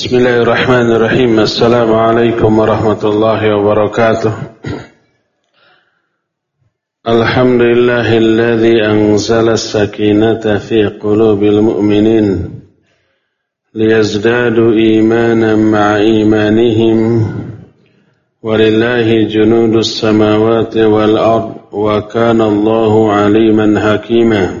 بسم الله الرحمن الرحيم السلام عليكم ورحمة الله وبركاته الحمد لله الذي أنزل السكينة في قلوب المؤمنين ليزدادوا إيمانا مع إيمانهم ولله جنود السماوات والأرض وكان الله عليما حكيما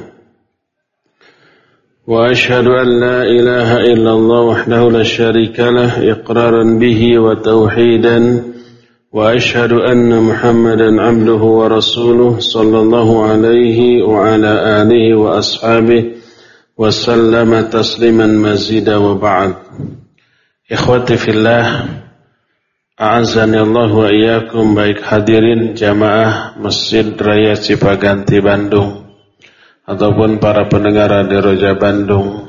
وأشهد أن لا إله إلا الله وحده لا شريك له إقرارا به وتوحيدا وأشهد أن محمدا عبده ورسوله صلى الله عليه وعلى آله وأصحابه وسلم تسليما مزيدا وبعد. إخوتي في الله أعزني الله وإياكم baik hadirin jamaah Masjid Raya Bandung. Ataupun para pendengar Radio Roja Bandung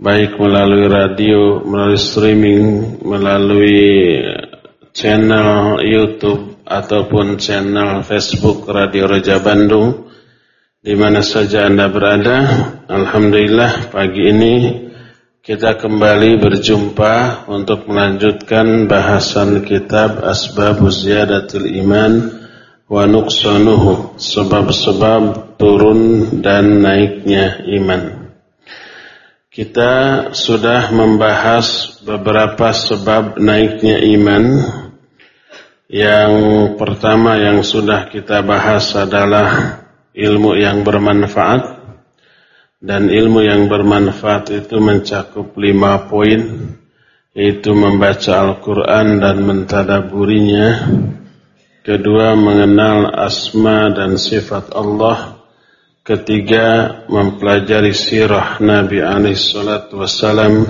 baik melalui radio, melalui streaming, melalui channel YouTube ataupun channel Facebook Radio Roja Bandung di mana saja Anda berada. Alhamdulillah pagi ini kita kembali berjumpa untuk melanjutkan bahasan kitab Asbabuz Ziyadatul Iman wa nuqsanuhu sebab-sebab turun dan naiknya iman. Kita sudah membahas beberapa sebab naiknya iman. Yang pertama yang sudah kita bahas adalah ilmu yang bermanfaat. Dan ilmu yang bermanfaat itu mencakup lima poin, yaitu membaca Al-Quran dan mentadaburinya, Kedua mengenal asma dan sifat Allah. Ketiga mempelajari sirah Nabi alaihissalatu wassalam.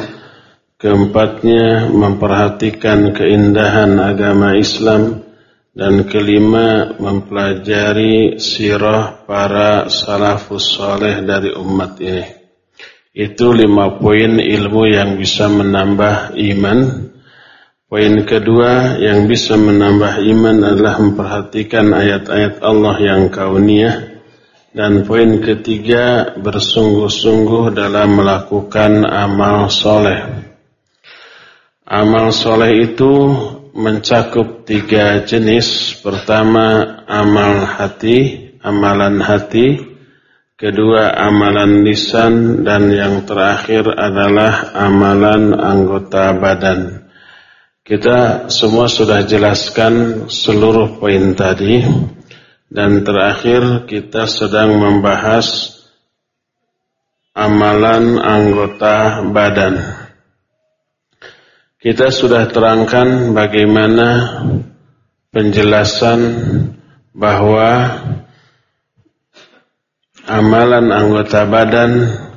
Keempatnya memperhatikan keindahan agama Islam. Dan kelima mempelajari sirah para salafus saleh dari umat ini. Itu lima poin ilmu yang bisa menambah iman Poin kedua yang bisa menambah iman adalah memperhatikan ayat-ayat Allah yang kauniyah. Dan poin ketiga bersungguh-sungguh dalam melakukan amal soleh. Amal soleh itu mencakup tiga jenis. Pertama amal hati, amalan hati. Kedua amalan lisan dan yang terakhir adalah amalan anggota badan. Kita semua sudah jelaskan seluruh poin tadi dan terakhir kita sedang membahas amalan anggota badan. Kita sudah terangkan bagaimana penjelasan bahwa amalan anggota badan,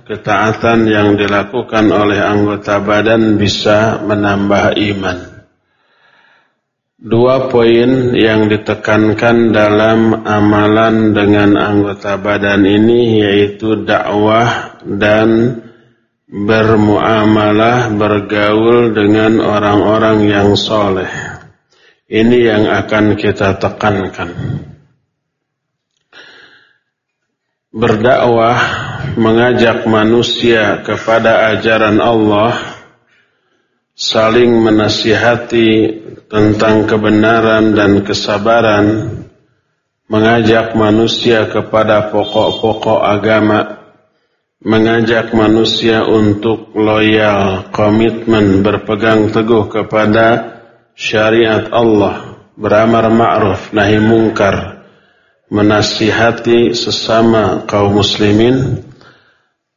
ketaatan yang dilakukan oleh anggota badan bisa menambah iman. Dua poin yang ditekankan dalam amalan dengan anggota badan ini yaitu dakwah dan bermuamalah bergaul dengan orang-orang yang soleh. Ini yang akan kita tekankan. Berdakwah mengajak manusia kepada ajaran Allah saling menasihati tentang kebenaran dan kesabaran, mengajak manusia kepada pokok-pokok agama, mengajak manusia untuk loyal, komitmen, berpegang teguh kepada syariat Allah, beramar ma'ruf, nahi mungkar, menasihati sesama kaum muslimin,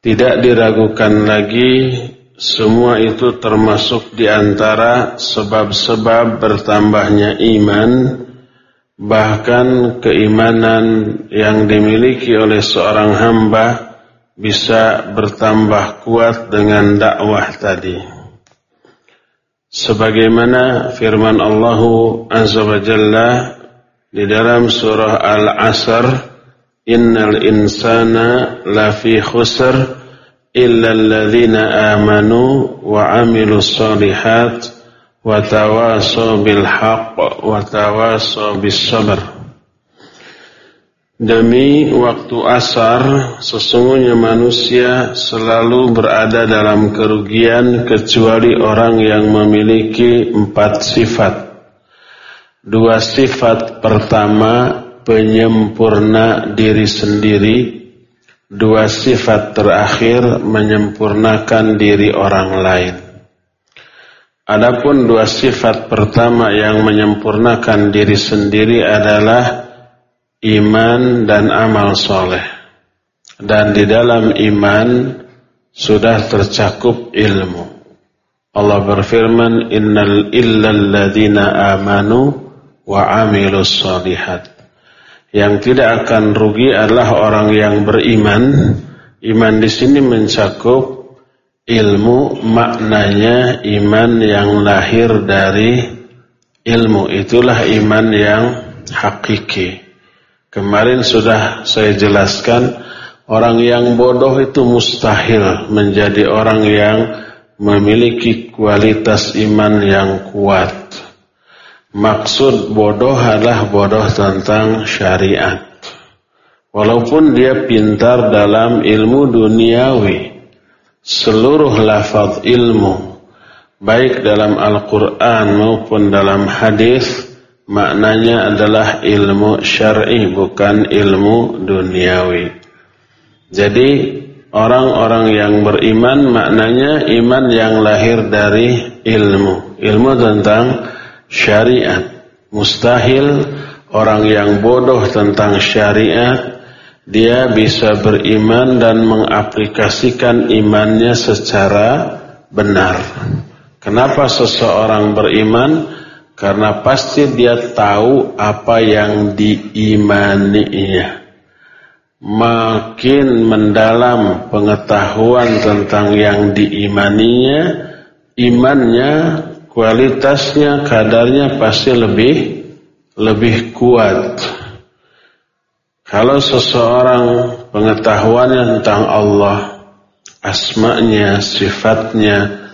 tidak diragukan lagi semua itu termasuk di antara sebab-sebab bertambahnya iman, bahkan keimanan yang dimiliki oleh seorang hamba bisa bertambah kuat dengan dakwah tadi. Sebagaimana firman Allah Azza wa Jalla di dalam surah Al-Asr, Innal insana lafi khusr إلا الذين آمنوا وعملوا الصالحات وتواصوا بالحق وتواصوا بالصبر Demi waktu asar, sesungguhnya manusia selalu berada dalam kerugian kecuali orang yang memiliki empat sifat. Dua sifat pertama penyempurna diri sendiri, dua sifat terakhir menyempurnakan diri orang lain. Adapun dua sifat pertama yang menyempurnakan diri sendiri adalah iman dan amal soleh. Dan di dalam iman sudah tercakup ilmu. Allah berfirman, Innal illal ladhina amanu wa amilus solihat. Yang tidak akan rugi adalah orang yang beriman. Iman di sini mencakup ilmu maknanya iman yang lahir dari ilmu. Itulah iman yang hakiki. Kemarin sudah saya jelaskan orang yang bodoh itu mustahil menjadi orang yang memiliki kualitas iman yang kuat. Maksud bodoh adalah bodoh tentang syariat. Walaupun dia pintar dalam ilmu duniawi, seluruh lafaz ilmu, baik dalam Al-Quran maupun dalam hadis maknanya adalah ilmu syar'i bukan ilmu duniawi. Jadi orang-orang yang beriman maknanya iman yang lahir dari ilmu, ilmu tentang syariat. Mustahil orang yang bodoh tentang syariat dia bisa beriman dan mengaplikasikan imannya secara benar. Kenapa seseorang beriman? Karena pasti dia tahu apa yang diimaninya. Makin mendalam pengetahuan tentang yang diimaninya, imannya, kualitasnya, kadarnya pasti lebih lebih kuat. Kalau seseorang pengetahuannya tentang Allah, asmanya, sifatnya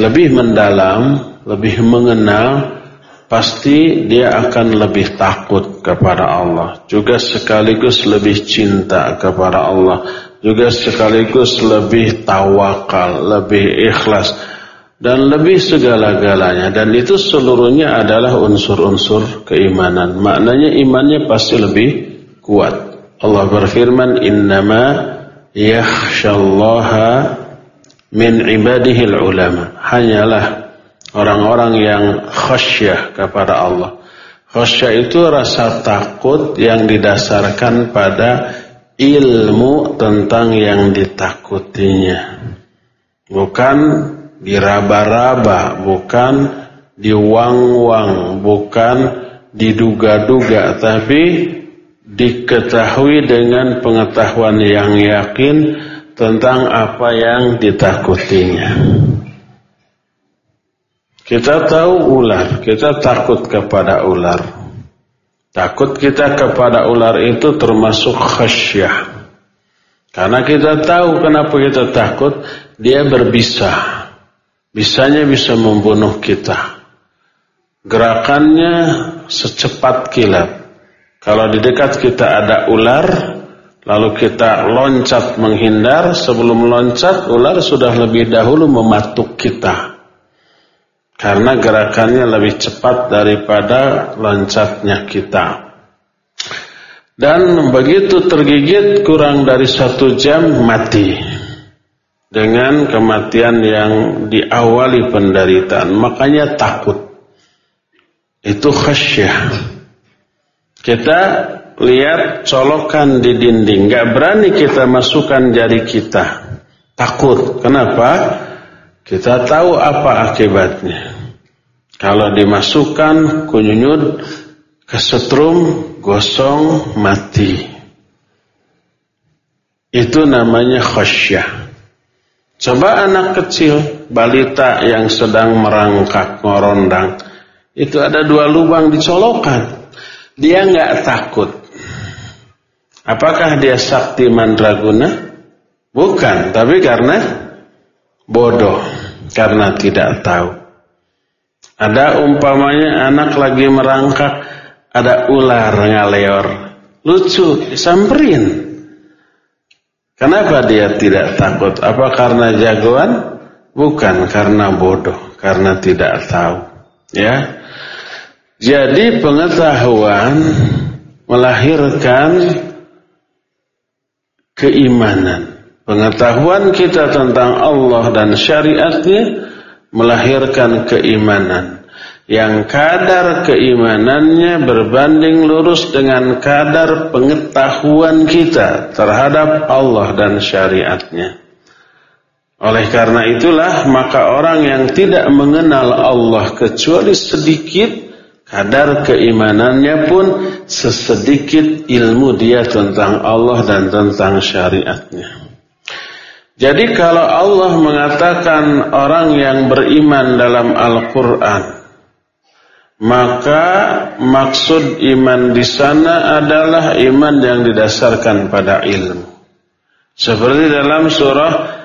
lebih mendalam, lebih mengenal, pasti dia akan lebih takut kepada Allah, juga sekaligus lebih cinta kepada Allah, juga sekaligus lebih tawakal, lebih ikhlas, dan lebih segala-galanya. Dan itu seluruhnya adalah unsur-unsur keimanan. Maknanya imannya pasti lebih kuat. Allah berfirman, Innama yakhshallaha min ibadihil ulama. Hanyalah orang-orang yang khasyah kepada Allah. Khasyah itu rasa takut yang didasarkan pada ilmu tentang yang ditakutinya. Bukan diraba-raba, bukan diwang-wang, bukan diduga-duga, tapi diketahui dengan pengetahuan yang yakin tentang apa yang ditakutinya. Kita tahu ular, kita takut kepada ular. Takut kita kepada ular itu termasuk khasyah. Karena kita tahu kenapa kita takut, dia berbisa. Bisanya bisa membunuh kita. Gerakannya secepat kilat. Kalau di dekat kita ada ular, lalu kita loncat menghindar, sebelum loncat ular sudah lebih dahulu mematuk kita. Karena gerakannya lebih cepat daripada loncatnya kita. Dan begitu tergigit kurang dari satu jam mati. Dengan kematian yang diawali penderitaan. Makanya takut. Itu khasyah. Kita lihat colokan di dinding. Gak berani kita masukkan jari kita. Takut. Kenapa? Kita tahu apa akibatnya. Kalau dimasukkan kunyunyut kesetrum, gosong, mati. Itu namanya khasyah. Coba anak kecil, balita yang sedang merangkak, ngorondang. Itu ada dua lubang dicolokan. Dia nggak takut. Apakah dia sakti mandraguna? Bukan, tapi karena bodoh karena tidak tahu. Ada umpamanya anak lagi merangkak, ada ular ngaleor. lucu, disamperin. Kenapa dia tidak takut? Apa karena jagoan? Bukan karena bodoh, karena tidak tahu. Ya. Jadi pengetahuan melahirkan keimanan. Pengetahuan kita tentang Allah dan syariatnya melahirkan keimanan. Yang kadar keimanannya berbanding lurus dengan kadar pengetahuan kita terhadap Allah dan syariatnya. Oleh karena itulah maka orang yang tidak mengenal Allah kecuali sedikit kadar keimanannya pun sesedikit ilmu dia tentang Allah dan tentang syariatnya. Jadi kalau Allah mengatakan orang yang beriman dalam Al-Quran maka maksud iman di sana adalah iman yang didasarkan pada ilmu. Seperti dalam surah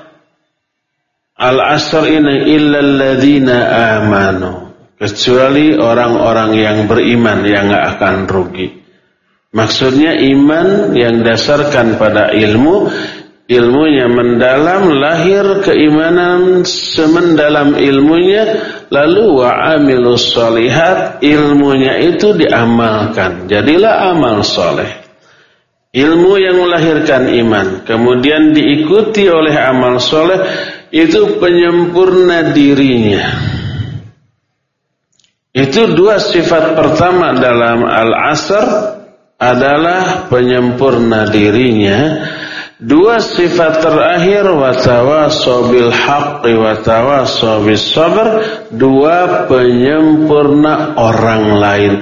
Al-Asr ini illal ladzina amanu kecuali orang-orang yang beriman yang enggak akan rugi. Maksudnya iman yang dasarkan pada ilmu ilmunya mendalam lahir keimanan semendalam ilmunya lalu wa amilus ilmunya itu diamalkan. Jadilah amal soleh. Ilmu yang melahirkan iman kemudian diikuti oleh amal soleh itu penyempurna dirinya. Itu dua sifat pertama dalam al-asr adalah penyempurna dirinya Dua sifat terakhir watawasaw bil haqqi watawasaw bis sabr, dua penyempurna orang lain.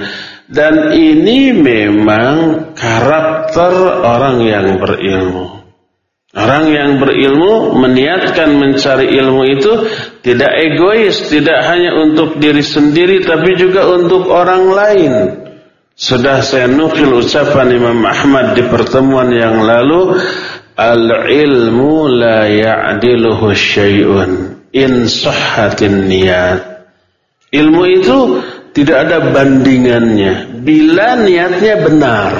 Dan ini memang karakter orang yang berilmu. Orang yang berilmu meniatkan mencari ilmu itu tidak egois, tidak hanya untuk diri sendiri tapi juga untuk orang lain. Sudah saya nukil ucapan Imam Ahmad di pertemuan yang lalu Al-ilmu la ya'diluhu syai'un in sahhatin niyat. Ilmu itu tidak ada bandingannya bila niatnya benar.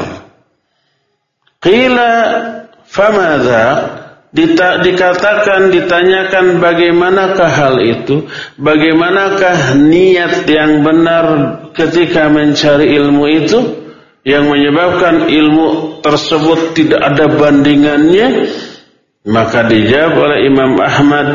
Qila famadha Dita, dikatakan, ditanyakan bagaimanakah hal itu, bagaimanakah niat yang benar ketika mencari ilmu itu, yang menyebabkan ilmu tersebut tidak ada bandingannya maka dijawab oleh Imam Ahmad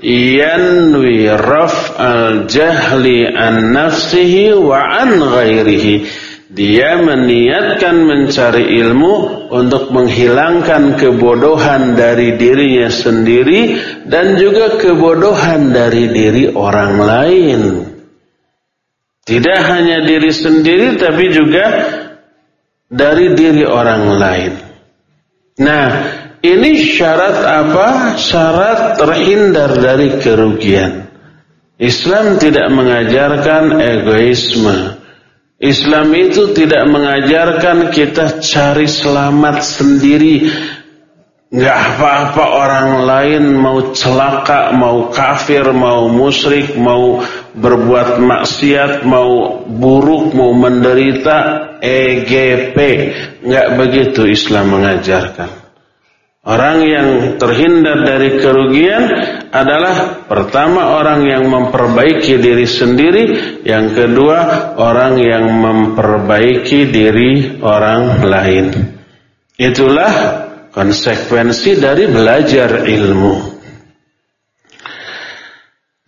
yanwi raf al jahli an nafsihi wa an ghairihi. Dia meniatkan mencari ilmu untuk menghilangkan kebodohan dari dirinya sendiri dan juga kebodohan dari diri orang lain. Tidak hanya diri sendiri tapi juga dari diri orang lain. Nah, ini syarat apa? Syarat terhindar dari kerugian. Islam tidak mengajarkan egoisme. Islam itu tidak mengajarkan kita cari selamat sendiri Nggak apa-apa orang lain mau celaka, mau kafir, mau musyrik, mau berbuat maksiat, mau buruk, mau menderita, EGP. Nggak begitu Islam mengajarkan. Orang yang terhindar dari kerugian adalah pertama orang yang memperbaiki diri sendiri, yang kedua orang yang memperbaiki diri orang lain. Itulah konsekuensi dari belajar ilmu.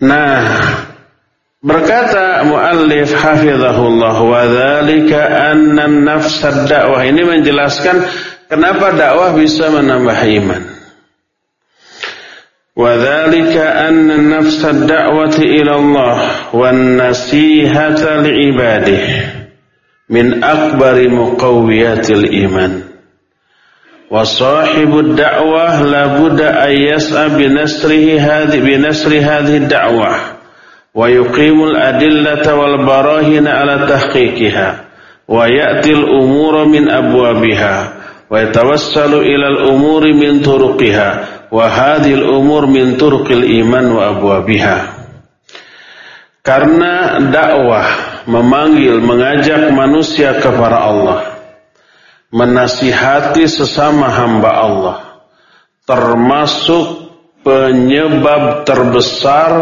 Nah, berkata muallif hafizahullah wa dzalika anna nafs dakwah ini menjelaskan kenapa dakwah bisa menambah iman. Wa dzalika anna nafs ad-da'wati ila Allah wan nasihata li ibadihi min akbari muqawwiyatil iman. وصاحب الدعوة لابد أن يسعى بنسره هذه بنسر هذه الدعوة ويقيم الأدلة والبراهين على تحقيقها ويأتي الأمور من أبوابها ويتوسل إلى الأمور من طرقها وهذه الأمور من طرق الإيمان وأبوابها. Karena dakwah memanggil mengajak manusia kepada Allah. Menasihati sesama hamba Allah termasuk penyebab terbesar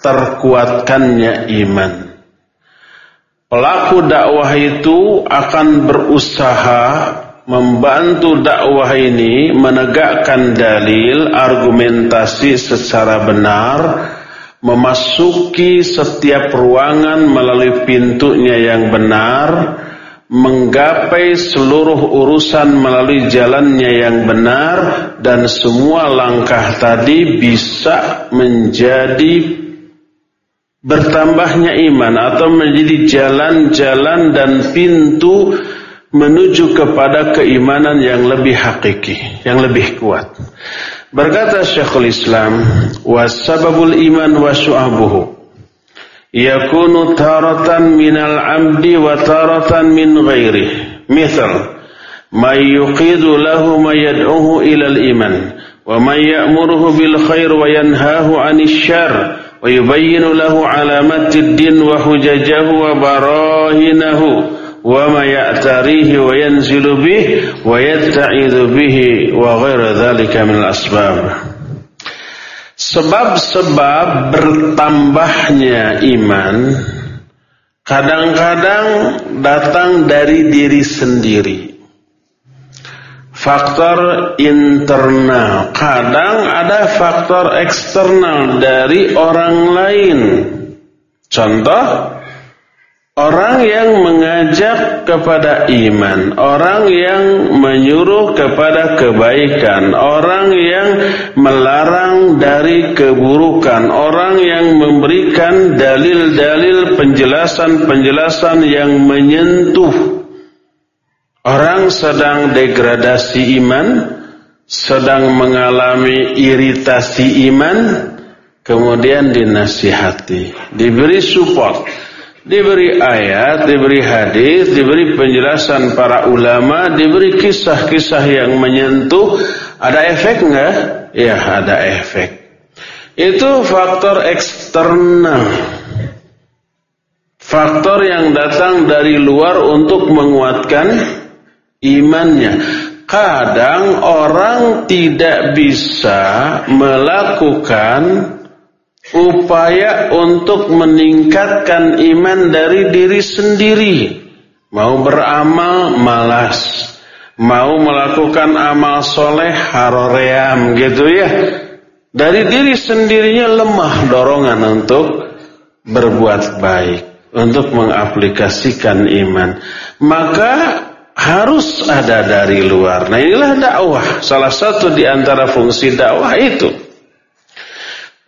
terkuatkannya iman. Pelaku dakwah itu akan berusaha membantu dakwah ini menegakkan dalil, argumentasi secara benar, memasuki setiap ruangan melalui pintunya yang benar, menggapai seluruh urusan melalui jalannya yang benar dan semua langkah tadi bisa menjadi bertambahnya iman atau menjadi jalan-jalan dan pintu menuju kepada keimanan yang lebih hakiki, yang lebih kuat. Berkata Syekhul Islam, "Wasababul iman wa syu'abuhu." Yakunu taratan minal abdi wa taratan min ghairih misal ma yuqidu lahu ma yad'uhu ila al-iman wa man ya'muruhu bil khair wa yanhahu 'anil syarr wa yubayyinu lahu alamatid din wa hujajahu wa barahinahu wa ma ya'tarihi Sebab-sebab bertambahnya iman kadang-kadang datang dari diri sendiri. Faktor internal, kadang ada faktor eksternal dari orang lain. Contoh, Orang yang mengajak kepada iman, orang yang menyuruh kepada kebaikan, orang yang melarang dari keburukan, orang yang memberikan dalil-dalil penjelasan-penjelasan yang menyentuh. Orang sedang degradasi iman, sedang mengalami iritasi iman, kemudian dinasihati, diberi support Diberi ayat, diberi hadis, diberi penjelasan para ulama, diberi kisah-kisah yang menyentuh. Ada efek enggak? Ya, ada efek. Itu faktor eksternal. Faktor yang datang dari luar untuk menguatkan imannya. Kadang orang tidak bisa melakukan upaya untuk meningkatkan iman dari diri sendiri. Mau beramal malas, mau melakukan amal soleh haroream gitu ya. Dari diri sendirinya lemah dorongan untuk berbuat baik, untuk mengaplikasikan iman. Maka harus ada dari luar. Nah inilah dakwah. Salah satu di antara fungsi dakwah itu.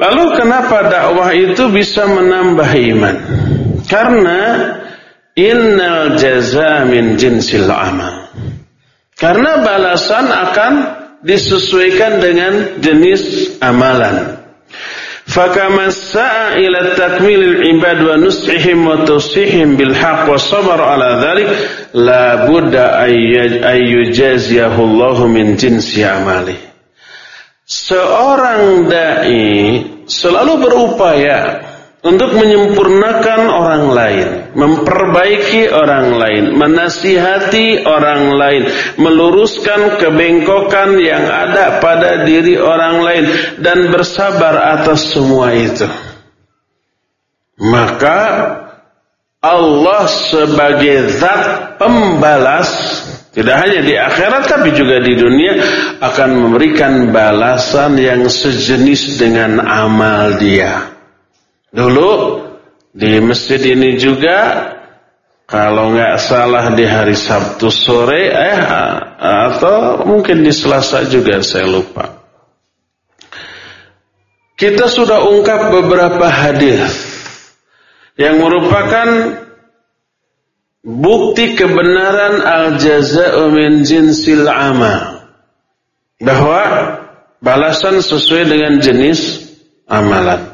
Lalu kenapa dakwah itu bisa menambah iman? Karena innal jaza min jinsil amal. Karena balasan akan disesuaikan dengan jenis amalan. Fakama sa'a ila takmilil ibad wa nus'ihim wa tusihim bil haqq wa sabar ala dhalik la budda ayyujaziyahu Allahu min jinsi amali. Seorang dai selalu berupaya untuk menyempurnakan orang lain, memperbaiki orang lain, menasihati orang lain, meluruskan kebengkokan yang ada pada diri orang lain dan bersabar atas semua itu. Maka Allah sebagai zat pembalas tidak hanya di akhirat tapi juga di dunia akan memberikan balasan yang sejenis dengan amal dia. Dulu di masjid ini juga kalau nggak salah di hari Sabtu sore eh atau mungkin di Selasa juga saya lupa. Kita sudah ungkap beberapa hadis yang merupakan bukti kebenaran al-jaza'u min jinsil amal. Bahwa balasan sesuai dengan jenis amalan.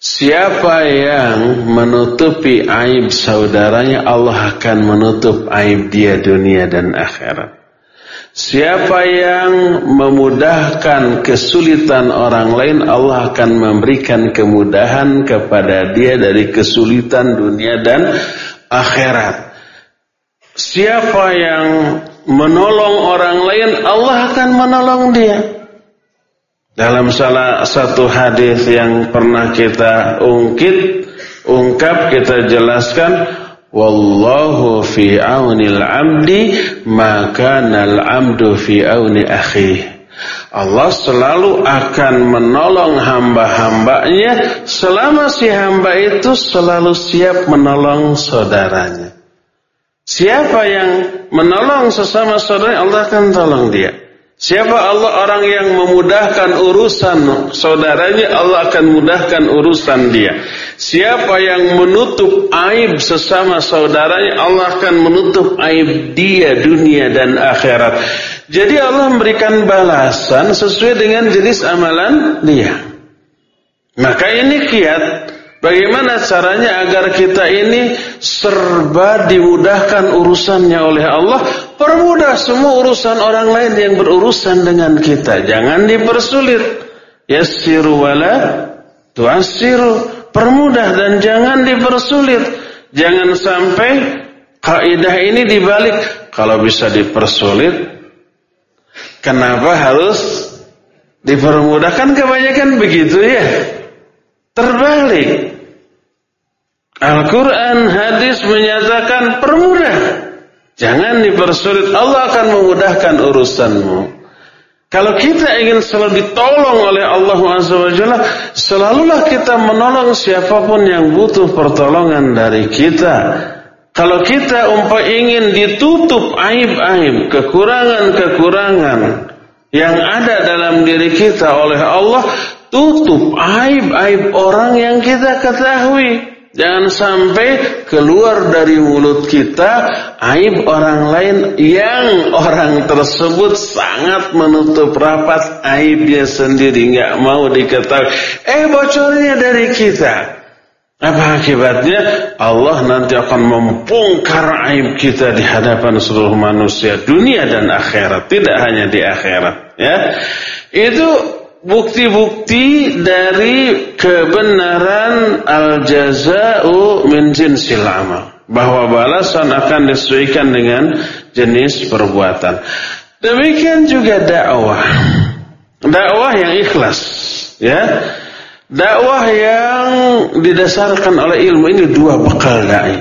Siapa yang menutupi aib saudaranya Allah akan menutup aib dia dunia dan akhirat. Siapa yang memudahkan kesulitan orang lain Allah akan memberikan kemudahan kepada dia dari kesulitan dunia dan akhirat. Siapa yang menolong orang lain, Allah akan menolong dia. Dalam salah satu hadis yang pernah kita ungkit, ungkap kita jelaskan, wallahu fi aunil abdi maka nal fi auni akhi. Allah selalu akan menolong hamba-hambanya selama si hamba itu selalu siap menolong saudaranya. Siapa yang menolong sesama saudara Allah akan tolong dia. Siapa Allah orang yang memudahkan urusan saudaranya Allah akan mudahkan urusan dia. Siapa yang menutup aib sesama saudaranya Allah akan menutup aib dia dunia dan akhirat. Jadi Allah memberikan balasan sesuai dengan jenis amalan dia. Maka ini kiat Bagaimana caranya agar kita ini serba dimudahkan urusannya oleh Allah? Permudah semua urusan orang lain yang berurusan dengan kita. Jangan dipersulit. Yassiru wala tuassiru. Permudah dan jangan dipersulit. Jangan sampai kaidah ini dibalik. Kalau bisa dipersulit, kenapa harus dipermudahkan? Kebanyakan begitu ya. Terbalik. Al-Quran hadis menyatakan permudah. Jangan dipersulit. Allah akan memudahkan urusanmu. Kalau kita ingin selalu ditolong oleh Allah Azza selalulah kita menolong siapa pun yang butuh pertolongan dari kita. Kalau kita umpah ingin ditutup aib-aib, kekurangan-kekurangan yang ada dalam diri kita oleh Allah, tutup aib-aib orang yang kita ketahui. Jangan sampai keluar dari mulut kita aib orang lain yang orang tersebut sangat menutup rapat aibnya sendiri nggak mau diketahui. Eh bocornya dari kita. Apa akibatnya? Allah nanti akan membongkar aib kita di hadapan seluruh manusia dunia dan akhirat, tidak hanya di akhirat, ya. Itu bukti-bukti dari kebenaran al-jaza'u min jinsil amal. Bahwa balasan akan disesuaikan dengan jenis perbuatan. Demikian juga dakwah. Dakwah yang ikhlas, ya. Dakwah yang didasarkan oleh ilmu ini dua bekal dai.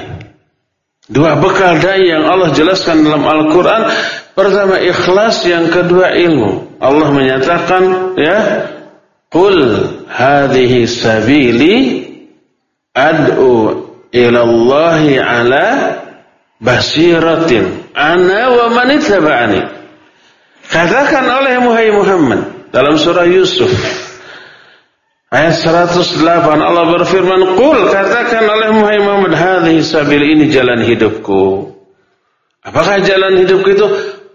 Dua bekal dai yang Allah jelaskan dalam Al-Qur'an Pertama ikhlas, yang kedua ilmu. Allah menyatakan ya, "Qul hadhihi sabili ad'u ila Allah ala basiratin ana wa man ittaba'ani." Katakan oleh Muhammad dalam surah Yusuf Ayat 108 Allah berfirman, "Qul katakan oleh Muhammad hadhihi sabili ini jalan hidupku." Apakah jalan hidupku itu?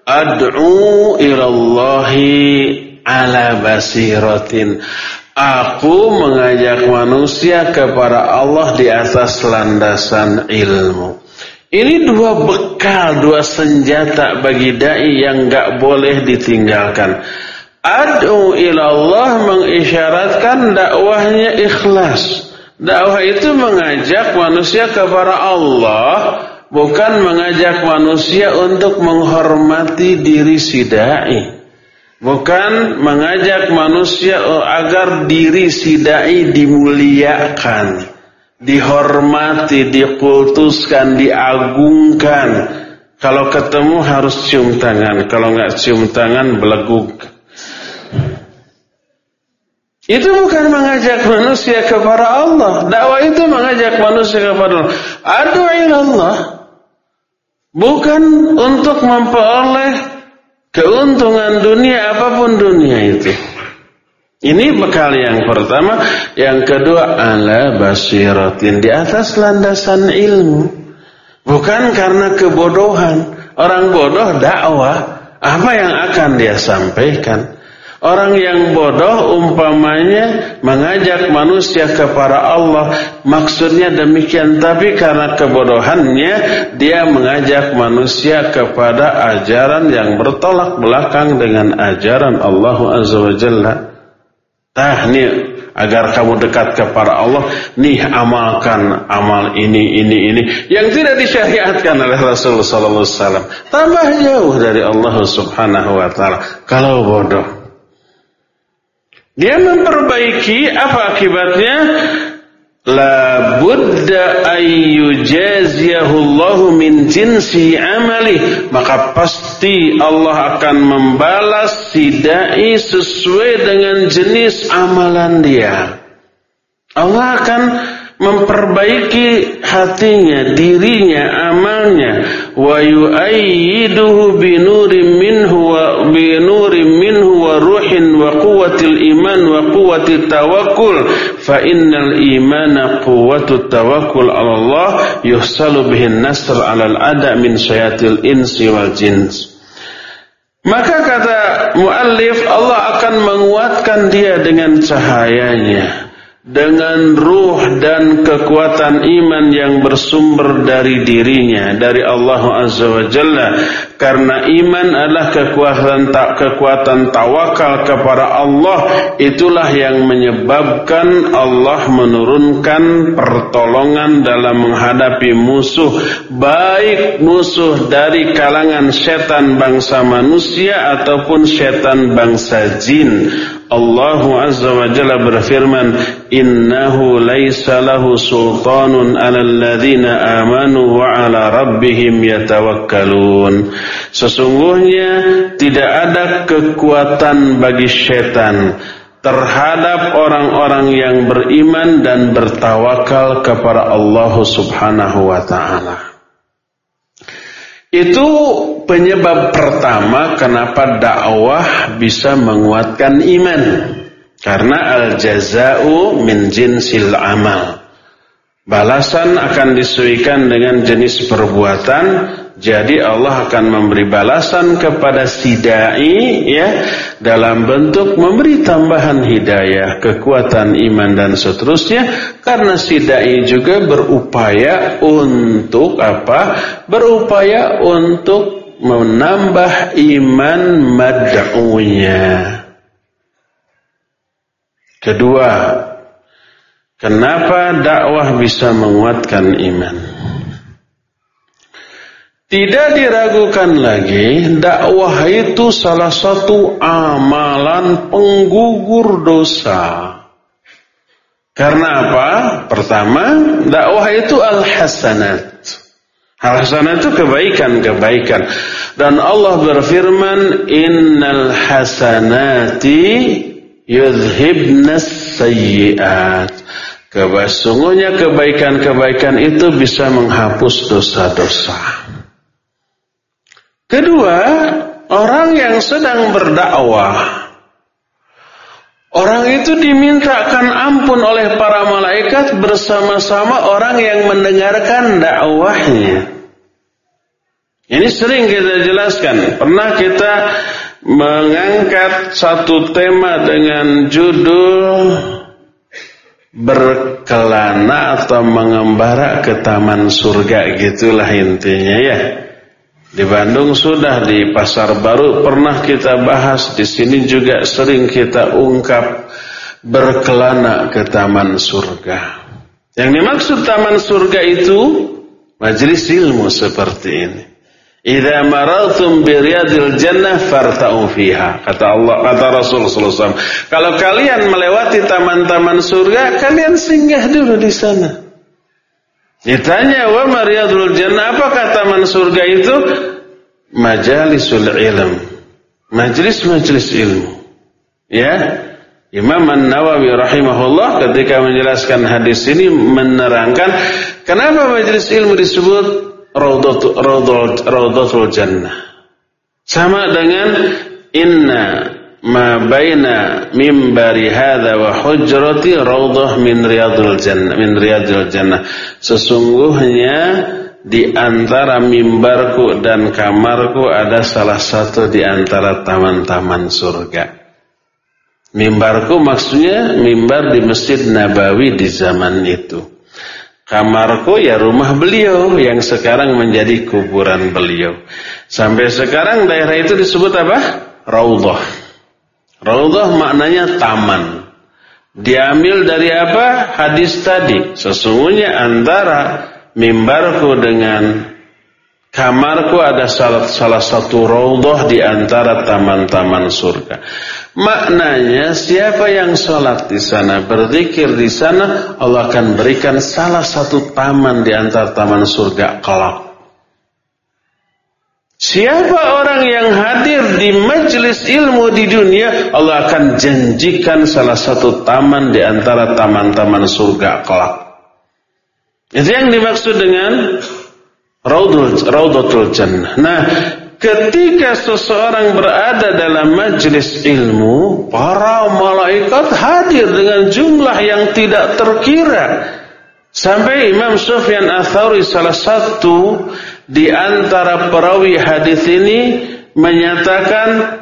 Ad'u ilallahi ala basiratin. Aku mengajak manusia kepada Allah di atas landasan ilmu. Ini dua bekal, dua senjata bagi dai yang gak boleh ditinggalkan. Ad'u ilallah mengisyaratkan dakwahnya ikhlas. Dakwah itu mengajak manusia kepada Allah bukan mengajak manusia untuk menghormati diri si dai. Bukan mengajak manusia agar diri si dai dimuliakan, dihormati, dikultuskan, diagungkan. Kalau ketemu harus cium tangan, kalau nggak cium tangan beleguk. Itu bukan mengajak manusia kepada Allah. Dakwah itu mengajak manusia kepada Allah. Adu Allah. Bukan untuk memperoleh keuntungan dunia apa pun dunia itu. Ini bekal yang pertama, yang kedua ala basiratin di atas landasan ilmu. Bukan karena kebodohan. Orang bodoh dakwah, apa yang akan dia sampaikan? Orang yang bodoh umpamanya mengajak manusia kepada Allah maksudnya demikian tapi karena kebodohannya dia mengajak manusia kepada ajaran yang bertolak belakang dengan ajaran Allah Azza wa Jalla. Tah nih agar kamu dekat kepada Allah, nih amalkan amal ini ini ini yang tidak disyariatkan oleh Rasulullah sallallahu alaihi wasallam. Tambah jauh dari Allah Subhanahu wa taala. Kalau bodoh. Dia memperbaiki apa akibatnya? la budda ayyujaziyahu Allah min jinsi amali maka pasti Allah akan membalas si dai sesuai dengan jenis amalan dia Allah akan memperbaiki hatinya, dirinya, amalnya. Wa yu'ayyiduhu binurin minhu wa binurin minhu wa ruhin wa quwwatil iman wa quwwatit tawakkul. Fa innal imana quwwatut tawakkul 'ala Allah yuhsalu bihin nasr 'ala al-ada min syayatil insi wal jins. Maka kata muallif Allah akan menguatkan dia dengan cahayanya dengan ruh dan kekuatan iman yang bersumber dari dirinya dari Allah Azza wa Jalla. Karena iman adalah kekuatan tak kekuatan tawakal kepada Allah itulah yang menyebabkan Allah menurunkan pertolongan dalam menghadapi musuh baik musuh dari kalangan setan bangsa manusia ataupun setan bangsa jin Allah Azza wa Jalla berfirman innahu laisa lahu sultanun 'alal ladzina amanu wa 'ala rabbihim yatawakkalun. Sesungguhnya tidak ada kekuatan bagi setan terhadap orang-orang yang beriman dan bertawakal kepada Allah Subhanahu wa taala itu penyebab pertama kenapa dakwah bisa menguatkan iman. Karena al-jaza'u min jinsil amal. Balasan akan disesuaikan dengan jenis perbuatan jadi Allah akan memberi balasan kepada si dai ya dalam bentuk memberi tambahan hidayah, kekuatan iman dan seterusnya karena si dai juga berupaya untuk apa? Berupaya untuk menambah iman mad'unya. Kedua, kenapa dakwah bisa menguatkan iman? Tidak diragukan lagi dakwah itu salah satu amalan penggugur dosa. Karena apa? Pertama, dakwah itu al-hasanat. Al-hasanat itu kebaikan-kebaikan. Dan Allah berfirman, "Innal hasanati yudhibnas sayyi'at." Kebasungguhnya kebaikan-kebaikan itu bisa menghapus dosa-dosa. Kedua, orang yang sedang berdakwah Orang itu dimintakan ampun oleh para malaikat bersama-sama orang yang mendengarkan dakwahnya. Ini sering kita jelaskan. Pernah kita mengangkat satu tema dengan judul berkelana atau mengembara ke taman surga gitulah intinya ya. Di Bandung sudah di Pasar Baru pernah kita bahas di sini juga sering kita ungkap berkelana ke taman surga. Yang dimaksud taman surga itu majelis ilmu seperti ini. Idza marartum bi riyadil jannah farta'u fiha. Kata Allah, kata Rasulullah SAW. Kalau kalian melewati taman-taman surga, kalian singgah dulu di sana. Ditanya wa mariyadul jannah apakah taman surga itu? Majalisul ilm. Majlis-majlis ilmu. Ya. Imam An-Nawawi rahimahullah ketika menjelaskan hadis ini menerangkan kenapa majlis ilmu disebut raudhatul raudhatul jannah. Sama dengan inna ma baina mimbari hadha wa hujrati raudhah min riyadul jannah min riyadil jannah. Sesungguhnya di antara mimbarku dan kamarku ada salah satu di antara taman-taman surga. Mimbarku maksudnya mimbar di Masjid Nabawi di zaman itu. Kamarku ya rumah beliau yang sekarang menjadi kuburan beliau. Sampai sekarang daerah itu disebut apa? Raudhah Raudhah maknanya taman. Diambil dari apa? Hadis tadi. Sesungguhnya antara mimbarku dengan kamarku ada salah, salah satu raudhah di antara taman-taman surga. Maknanya siapa yang sholat di sana, berzikir di sana, Allah akan berikan salah satu taman di antara taman surga kelak. Siapa orang yang hadir di majelis ilmu di dunia, Allah akan janjikan salah satu taman di antara taman-taman surga kelak. Itu yang dimaksud dengan Raudatul Jannah. Nah, ketika seseorang berada dalam majelis ilmu, para malaikat hadir dengan jumlah yang tidak terkira. Sampai Imam Sufyan Atsauri salah satu di antara perawi hadis ini menyatakan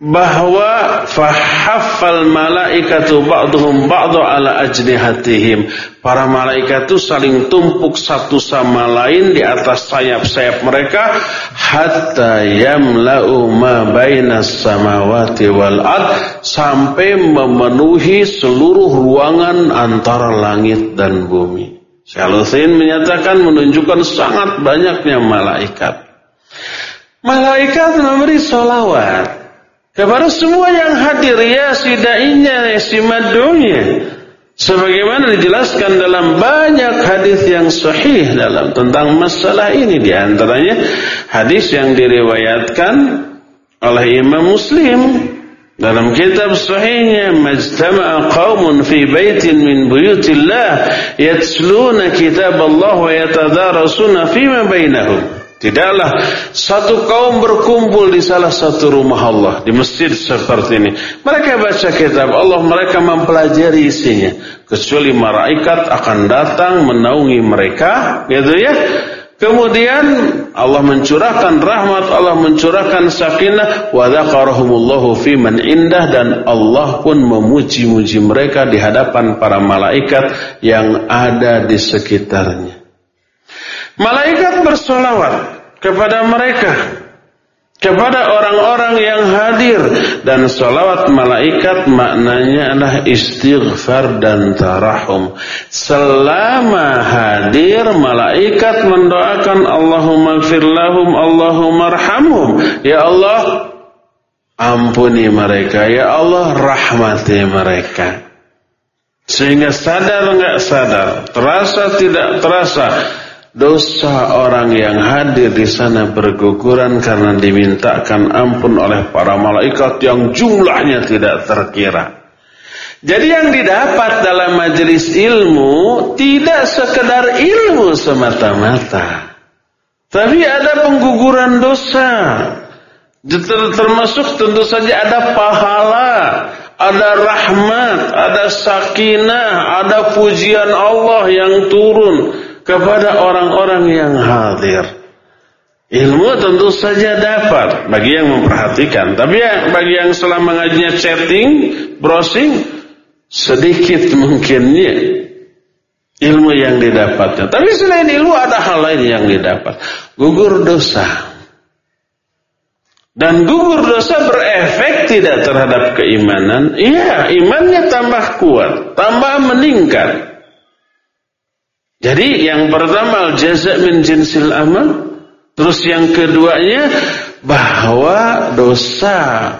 bahwa fahaffal malaikatu ba'dhum ba'dhu ala ajnihatihim. Para malaikat itu saling tumpuk satu sama lain di atas sayap-sayap mereka. Hatta yamla'u ma bainas samawati wal ard. Sampai memenuhi seluruh ruangan antara langit dan bumi Syalusin menyatakan menunjukkan sangat banyaknya malaikat. Malaikat memberi solawat kepada semua yang hadir ya si da'inya ya si mad'unya. Sebagaimana dijelaskan dalam banyak hadis yang sahih dalam tentang masalah ini di antaranya hadis yang diriwayatkan oleh Imam Muslim dalam kitab sahihnya majtama'a qaumun fi baitin min buyutillah yatsluna kitab Allah wa yatadarasuna fima bainahum. Tidaklah satu kaum berkumpul di salah satu rumah Allah di masjid seperti ini. Mereka baca kitab Allah, mereka mempelajari isinya. Kecuali malaikat akan datang menaungi mereka, gitu ya Kemudian Allah mencurahkan rahmat, Allah mencurahkan sakinah wa dzakarahumullahu fi man indah dan Allah pun memuji-muji mereka di hadapan para malaikat yang ada di sekitarnya. Malaikat bersolawat kepada mereka kepada orang-orang yang hadir. Dan salawat malaikat maknanya adalah istighfar dan tarahum. Selama hadir malaikat mendoakan Allahumma gfir lahum Allahumma arhamhum. Ya Allah ampuni mereka. Ya Allah rahmati mereka. Sehingga sadar enggak sadar? Terasa tidak terasa Dosa orang yang hadir di sana berguguran karena dimintakan ampun oleh para malaikat yang jumlahnya tidak terkira. Jadi yang didapat dalam majelis ilmu tidak sekedar ilmu semata-mata. Tapi ada pengguguran dosa. Termasuk tentu saja ada pahala, ada rahmat, ada sakinah, ada pujian Allah yang turun kepada orang-orang yang hadir. Ilmu tentu saja dapat bagi yang memperhatikan, tapi ya, bagi yang selama ngajinya chatting, browsing, sedikit mungkinnya ilmu yang didapatnya. Tapi selain ilmu ada hal lain yang didapat. Gugur dosa. Dan gugur dosa berefek tidak terhadap keimanan. Iya, imannya tambah kuat, tambah meningkat. Jadi yang pertama jaza min jinsil amal. Terus yang keduanya bahwa dosa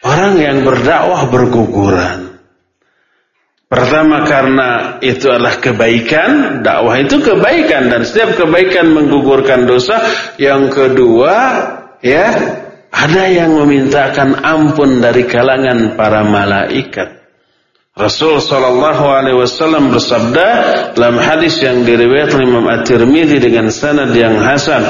orang yang berdakwah berguguran. Pertama karena itu adalah kebaikan, dakwah itu kebaikan dan setiap kebaikan menggugurkan dosa. Yang kedua, ya, ada yang memintakan ampun dari kalangan para malaikat. Rasul sallallahu alaihi wasallam bersabda dalam hadis yang diriwayatkan Imam At-Tirmizi dengan sanad yang hasan,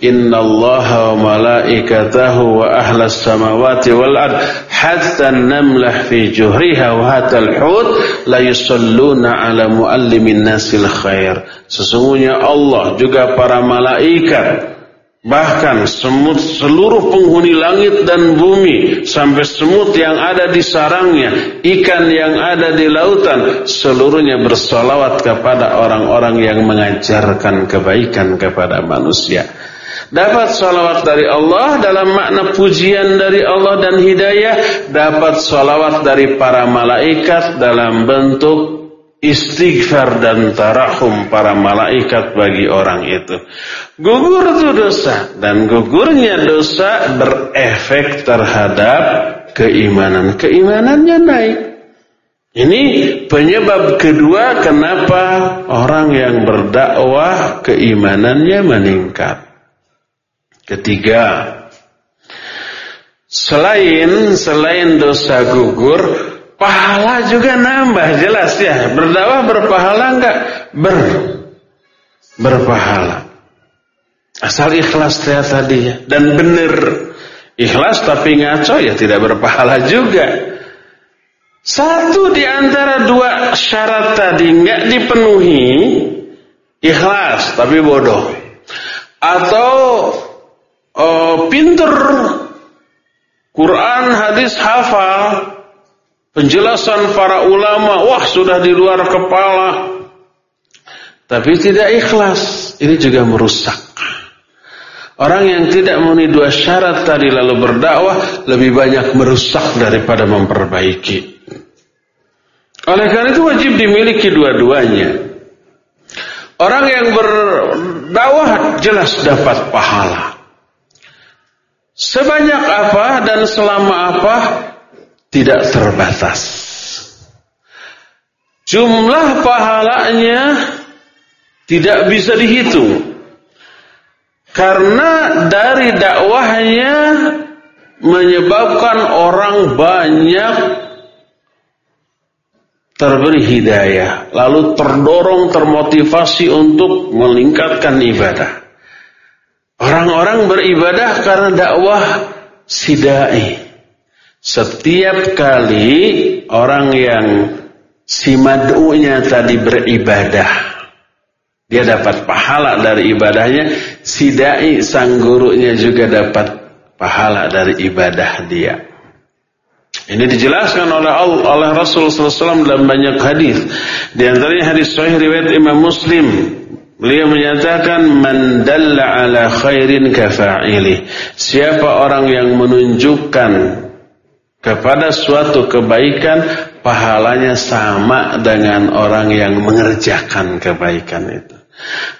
"Innallaha wa malaikatahu wa ahlas samawati wal ard hatta namlah fi juhriha wa hatal hut la yusalluna ala muallimin nasil khair." Sesungguhnya Allah juga para malaikat Bahkan semut seluruh penghuni langit dan bumi sampai semut yang ada di sarangnya, ikan yang ada di lautan, seluruhnya bersolawat kepada orang-orang yang mengajarkan kebaikan kepada manusia. Dapat salawat dari Allah dalam makna pujian dari Allah dan hidayah. Dapat salawat dari para malaikat dalam bentuk istighfar dan tarahum para malaikat bagi orang itu. Gugur itu dosa dan gugurnya dosa berefek terhadap keimanan. Keimanannya naik. Ini penyebab kedua kenapa orang yang berdakwah keimanannya meningkat. Ketiga, selain selain dosa gugur, pahala juga nambah jelas ya. Berdakwah berpahala enggak? Ber berpahala. Asal ikhlas tadi ya dan benar. Ikhlas tapi ngaco ya tidak berpahala juga. Satu di antara dua syarat tadi nggak dipenuhi, ikhlas tapi bodoh. Atau oh, pinter Quran, hadis hafal, penjelasan para ulama, wah sudah di luar kepala. Tapi tidak ikhlas, ini juga merusak. Orang yang tidak memenuhi dua syarat tadi lalu berdakwah lebih banyak merusak daripada memperbaiki. Oleh karena itu wajib dimiliki dua-duanya. Orang yang berdakwah jelas dapat pahala. Sebanyak apa dan selama apa tidak terbatas. Jumlah pahalanya tidak bisa dihitung. Karena dari dakwahnya menyebabkan orang banyak terberi hidayah, lalu terdorong, termotivasi untuk meningkatkan ibadah. Orang-orang beribadah karena dakwah sidai. Setiap kali orang yang si mad'unya tadi beribadah, dia dapat pahala dari ibadahnya, sidai sang gurunya juga dapat pahala dari ibadah dia. Ini dijelaskan oleh Allah, oleh Rasul SAW dalam banyak hadis. Di antaranya hadis Sahih riwayat Imam Muslim. Beliau menyatakan man dalla ala khairin kafa'ili. Siapa orang yang menunjukkan kepada suatu kebaikan pahalanya sama dengan orang yang mengerjakan kebaikan itu.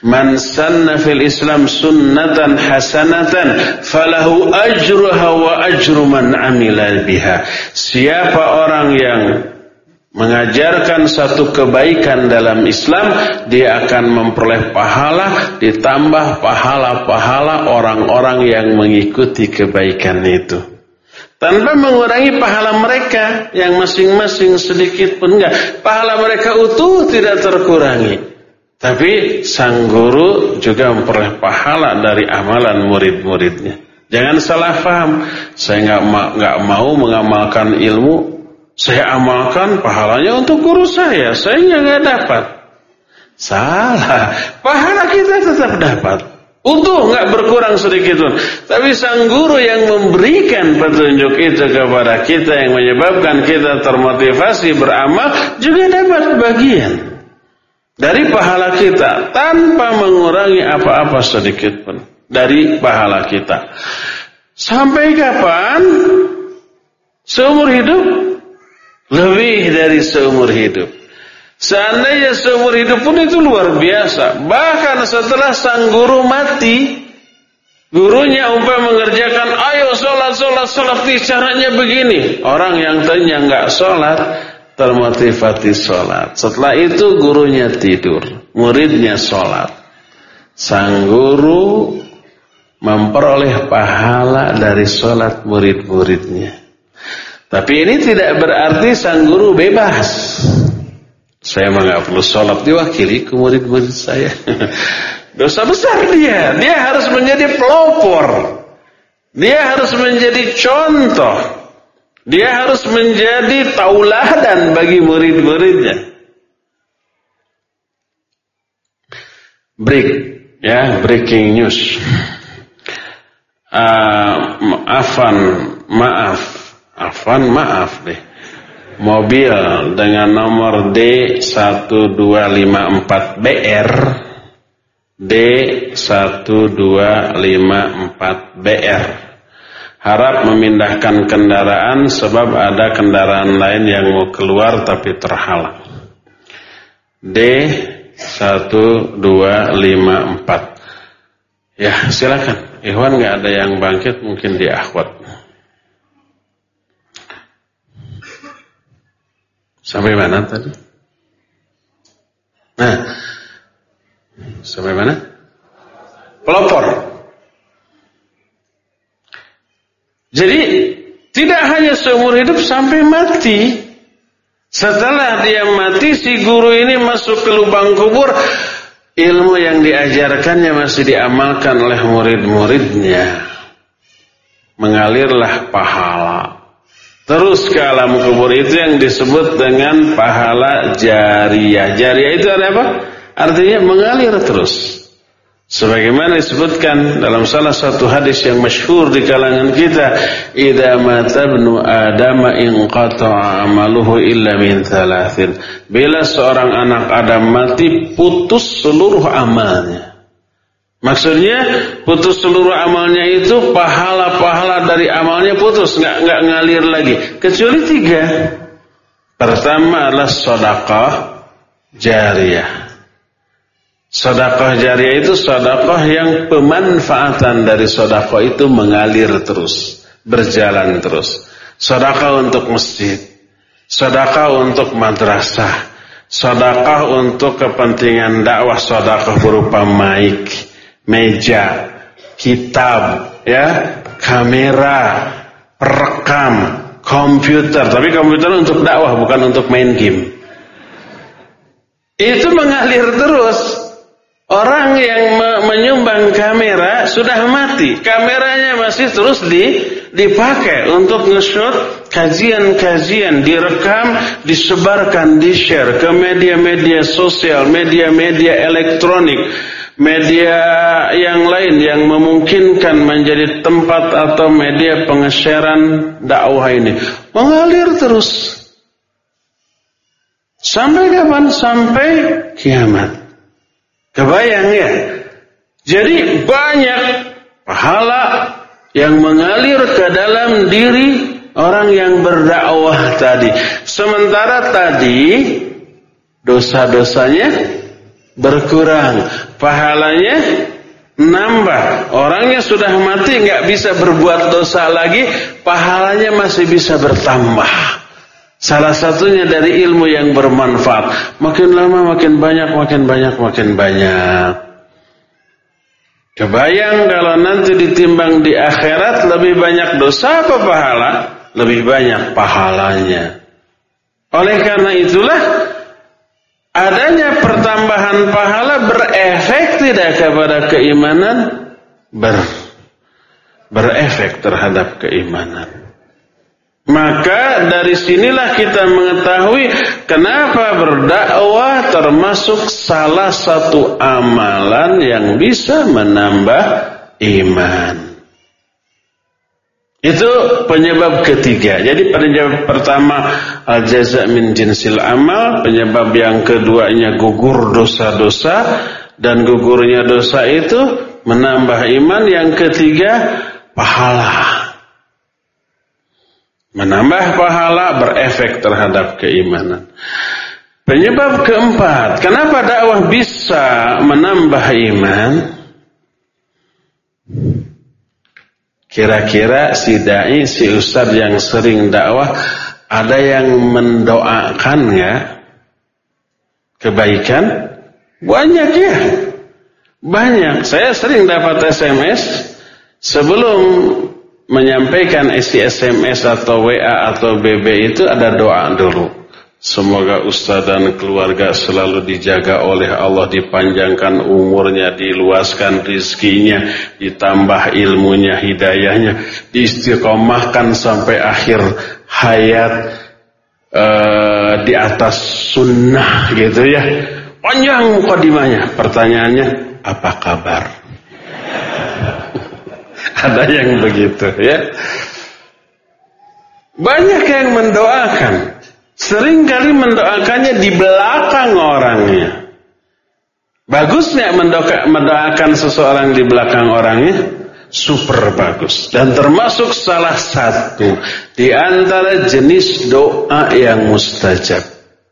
Man sanna fil Islam sunnatan hasanatan falahu ajruha wa ajru man amila biha. Siapa orang yang mengajarkan satu kebaikan dalam Islam, dia akan memperoleh pahala ditambah pahala-pahala orang-orang yang mengikuti kebaikan itu. Tanpa mengurangi pahala mereka yang masing-masing sedikit pun enggak. Pahala mereka utuh tidak terkurangi. Tapi sang guru juga memperoleh pahala dari amalan murid-muridnya. Jangan salah paham. Saya nggak nggak mau mengamalkan ilmu. Saya amalkan pahalanya untuk guru saya. Saya nggak dapat. Salah. Pahala kita tetap dapat. Untuk nggak berkurang sedikit pun. Tapi sang guru yang memberikan petunjuk itu kepada kita yang menyebabkan kita termotivasi beramal juga dapat bagian dari pahala kita tanpa mengurangi apa-apa sedikit pun dari pahala kita. Sampai kapan? Seumur hidup? Lebih dari seumur hidup. Seandainya seumur hidup pun itu luar biasa. Bahkan setelah sang guru mati, gurunya umpah mengerjakan, ayo sholat, sholat, sholat, caranya begini. Orang yang tanya nggak sholat, termotivasi sholat. Setelah itu gurunya tidur, muridnya sholat. Sang guru memperoleh pahala dari sholat murid-muridnya. Tapi ini tidak berarti sang guru bebas. Saya mah nggak perlu sholat diwakili ke murid-murid saya. Dosa besar dia. Dia harus menjadi pelopor. Dia harus menjadi contoh. Dia harus menjadi tauladan bagi murid-muridnya. Break, ya, breaking news. Uh, afan, maaf, afan, maaf deh. Mobil dengan nomor D1254BR D1254BR. Harap memindahkan kendaraan sebab ada kendaraan lain yang mau keluar tapi terhalang. D1254. Ya, silakan. Ikhwan nggak ada yang bangkit mungkin di akhwat. Sampai mana tadi? Nah, sampai mana? Pelopor. Jadi tidak hanya seumur hidup sampai mati. Setelah dia mati, si guru ini masuk ke lubang kubur. Ilmu yang diajarkannya masih diamalkan oleh murid-muridnya. Mengalirlah pahala. Terus ke alam kubur itu yang disebut dengan pahala jariah. Jariah itu apa? Artinya mengalir terus. Sebagaimana disebutkan dalam salah satu hadis yang masyhur di kalangan kita, "Idza mata ibnu Adam inqata'a amaluhu illa min thalathin." Bila seorang anak Adam mati, putus seluruh amalnya. Maksudnya putus seluruh amalnya itu pahala-pahala dari amalnya putus, nggak nggak ngalir lagi. Kecuali tiga. Pertama adalah sodakah jariah. Sodakoh jariah itu sodakoh yang pemanfaatan dari sodakoh itu mengalir terus, berjalan terus. Sodakoh untuk masjid, sodakoh untuk madrasah, sodakoh untuk kepentingan dakwah, sodakoh berupa mic, meja, kitab, ya, kamera, perekam, komputer. Tapi komputer untuk dakwah bukan untuk main game. Itu mengalir terus. Orang yang me menyumbang kamera sudah mati, kameranya masih terus di, dipakai untuk nge-shoot kajian-kajian, direkam, disebarkan, di-share ke media-media sosial, media-media elektronik, media yang lain yang memungkinkan menjadi tempat atau media pengesaran dakwah ini. Mengalir terus. Sampai kapan? Sampai kiamat. Kebayang ya? Jadi banyak pahala yang mengalir ke dalam diri orang yang berdakwah tadi. Sementara tadi dosa-dosanya berkurang, pahalanya nambah. Orangnya sudah mati nggak bisa berbuat dosa lagi, pahalanya masih bisa bertambah. Salah satunya dari ilmu yang bermanfaat. Makin lama makin banyak, makin banyak, makin banyak. Kebayang kalau nanti ditimbang di akhirat lebih banyak dosa apa pahala? Lebih banyak pahalanya. Oleh karena itulah adanya pertambahan pahala berefek tidak kepada keimanan? Ber, berefek terhadap keimanan. Maka dari sinilah kita mengetahui kenapa berdakwah termasuk salah satu amalan yang bisa menambah iman. Itu penyebab ketiga. Jadi penyebab pertama al-jaza min jinsil amal, penyebab yang keduanya gugur dosa-dosa dan gugurnya dosa itu menambah iman, yang ketiga pahala. Menambah pahala berefek terhadap keimanan. Penyebab keempat, kenapa dakwah bisa menambah iman? Kira-kira si dai, si ustaz yang sering dakwah, ada yang mendoakan ya kebaikan? Banyak ya. Banyak. Saya sering dapat SMS sebelum menyampaikan isi SMS atau WA atau BB itu ada doa dulu. Semoga ustaz dan keluarga selalu dijaga oleh Allah, dipanjangkan umurnya, diluaskan rizkinya, ditambah ilmunya, hidayahnya, diistiqomahkan sampai akhir hayat uh, di atas sunnah gitu ya. Panjang mukadimahnya. Pertanyaannya, apa kabar? Ada yang begitu ya. Banyak yang mendoakan. Seringkali mendoakannya di belakang orangnya. Bagus nggak mendoakan seseorang di belakang orangnya? Super bagus. Dan termasuk salah satu di antara jenis doa yang mustajab.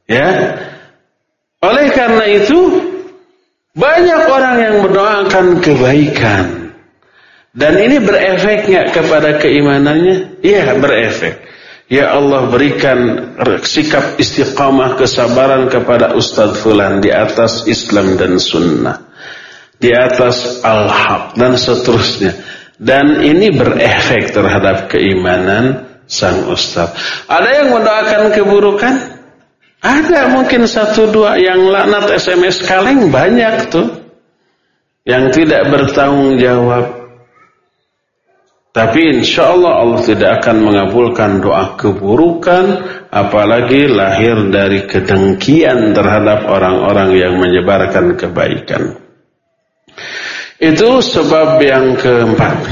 Ya. Oleh karena itu, banyak orang yang mendoakan kebaikan. Dan ini berefek nggak kepada keimanannya? Iya, berefek. Ya Allah berikan sikap istiqamah kesabaran kepada Ustadz Fulan di atas Islam dan Sunnah. Di atas Al-Haq dan seterusnya. Dan ini berefek terhadap keimanan sang Ustadz. Ada yang mendoakan keburukan? Ada mungkin satu dua yang laknat SMS kaleng banyak tuh. Yang tidak bertanggung jawab tapi insya Allah Allah tidak akan mengabulkan doa keburukan apalagi lahir dari kedengkian terhadap orang-orang yang menyebarkan kebaikan. Itu sebab yang keempat.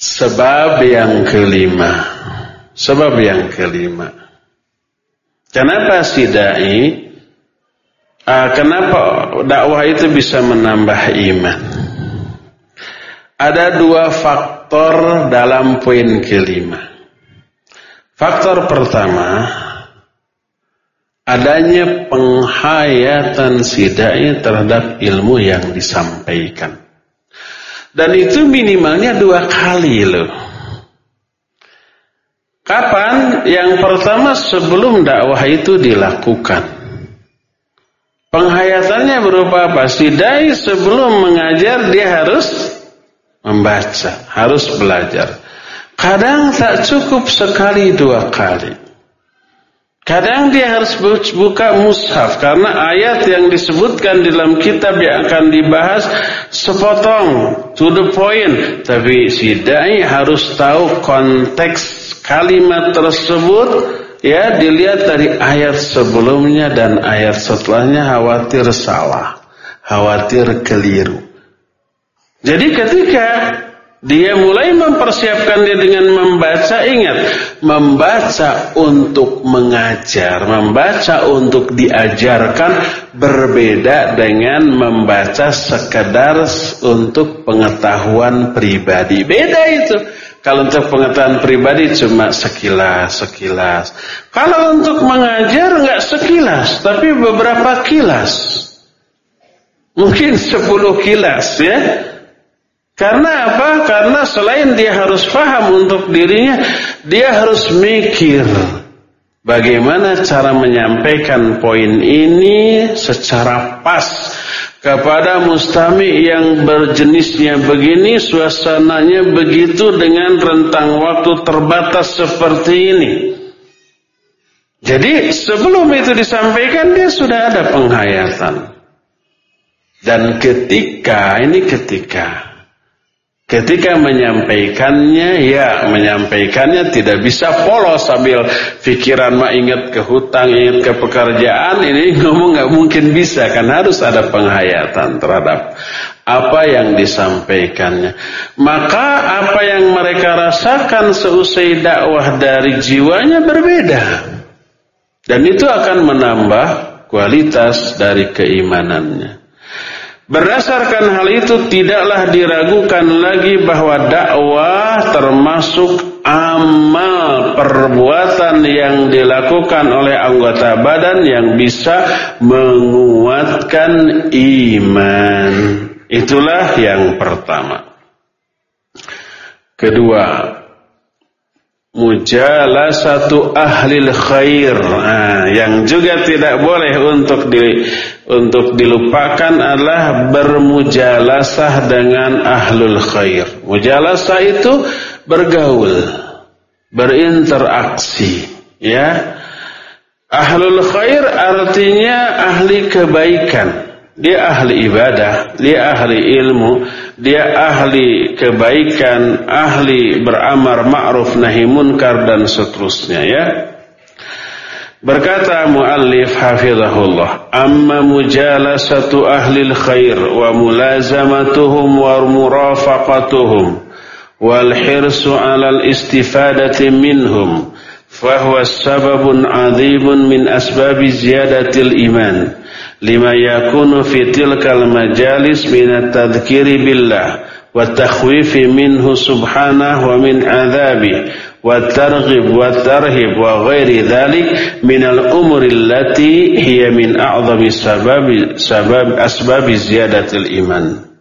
Sebab yang kelima. Sebab yang kelima. Kenapa si dai? Uh, kenapa dakwah itu bisa menambah iman? Ada dua faktor dalam poin kelima. Faktor pertama, adanya penghayatan sidai terhadap ilmu yang disampaikan. Dan itu minimalnya dua kali loh. Kapan? Yang pertama sebelum dakwah itu dilakukan. Penghayatannya berupa apa? Sidai sebelum mengajar dia harus membaca, harus belajar. Kadang tak cukup sekali dua kali. Kadang dia harus buka mushaf karena ayat yang disebutkan dalam kitab yang akan dibahas sepotong to the point. Tapi si dai harus tahu konteks kalimat tersebut ya dilihat dari ayat sebelumnya dan ayat setelahnya khawatir salah, khawatir keliru. Jadi ketika dia mulai mempersiapkan dia dengan membaca, ingat, membaca untuk mengajar, membaca untuk diajarkan berbeda dengan membaca sekedar untuk pengetahuan pribadi. Beda itu. Kalau untuk pengetahuan pribadi cuma sekilas, sekilas. Kalau untuk mengajar nggak sekilas, tapi beberapa kilas. Mungkin sepuluh kilas ya. Karena apa? Karena selain dia harus paham untuk dirinya, dia harus mikir bagaimana cara menyampaikan poin ini secara pas kepada mustami yang berjenisnya begini, suasananya begitu dengan rentang waktu terbatas seperti ini. Jadi sebelum itu disampaikan dia sudah ada penghayatan. Dan ketika, ini ketika Ketika menyampaikannya, ya menyampaikannya tidak bisa polos sambil pikiran mah ingat ke hutang, ingat ke pekerjaan, ini ngomong nggak mungkin bisa kan harus ada penghayatan terhadap apa yang disampaikannya. Maka apa yang mereka rasakan seusai dakwah dari jiwanya berbeda. Dan itu akan menambah kualitas dari keimanannya. Berdasarkan hal itu tidaklah diragukan lagi bahwa dakwah termasuk amal perbuatan yang dilakukan oleh anggota badan yang bisa menguatkan iman. Itulah yang pertama. Kedua, mujalasatu ahli khair nah, yang juga tidak boleh untuk di untuk dilupakan adalah bermujalasah dengan ahlul khair. Mujalasah itu bergaul berinteraksi ya. Ahlul khair artinya ahli kebaikan. Dia ahli ibadah, dia ahli ilmu, dia ahli kebaikan, ahli beramar ma'ruf nahi munkar dan seterusnya ya. Berkata muallif hafizahullah, amma mujalasatu ahli khair wa mulazamatuhum wa murafaqatuhum wal hirsu 'ala al-istifadati minhum fahuwa sababun 'azimun min asbabi ziyadatil iman lima yakunu fi tilkal majalis min at-tadhkiri billah wa takhwifi minhu subhanahu wa min adzabi والترغب والترهب وغير ذلك من الأمور التي هي من أعظم سبب سبب أسباب زيادة الإيمان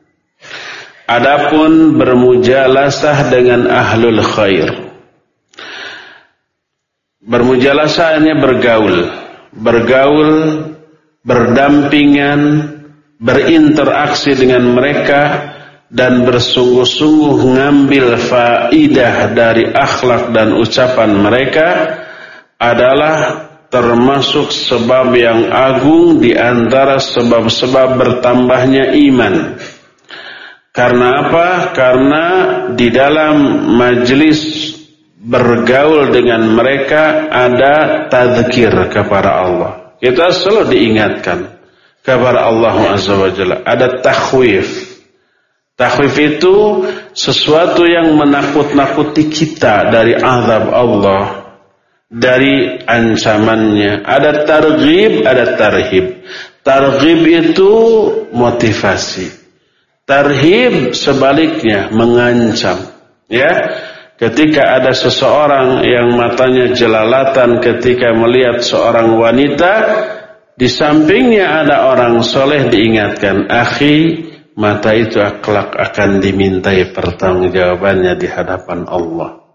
Adapun bermujalasah dengan ahlul khair. Bermujalasah hanya bergaul, bergaul, berdampingan, berinteraksi dengan mereka dan bersungguh-sungguh mengambil faidah dari akhlak dan ucapan mereka adalah termasuk sebab yang agung di antara sebab-sebab bertambahnya iman. Karena apa? Karena di dalam majlis bergaul dengan mereka ada tazkir kepada Allah. Kita selalu diingatkan kepada Allah Azza wa Jalla. Ada takhwif. Takhwif itu sesuatu yang menakut-nakuti kita dari azab Allah. Dari ancamannya. Ada targhib, ada tarhib. Targhib itu motivasi. Tarhib sebaliknya mengancam. Ya, ketika ada seseorang yang matanya jelalatan ketika melihat seorang wanita, di sampingnya ada orang soleh diingatkan, akhi, mata itu akhlak akan dimintai pertanggungjawabannya di hadapan Allah.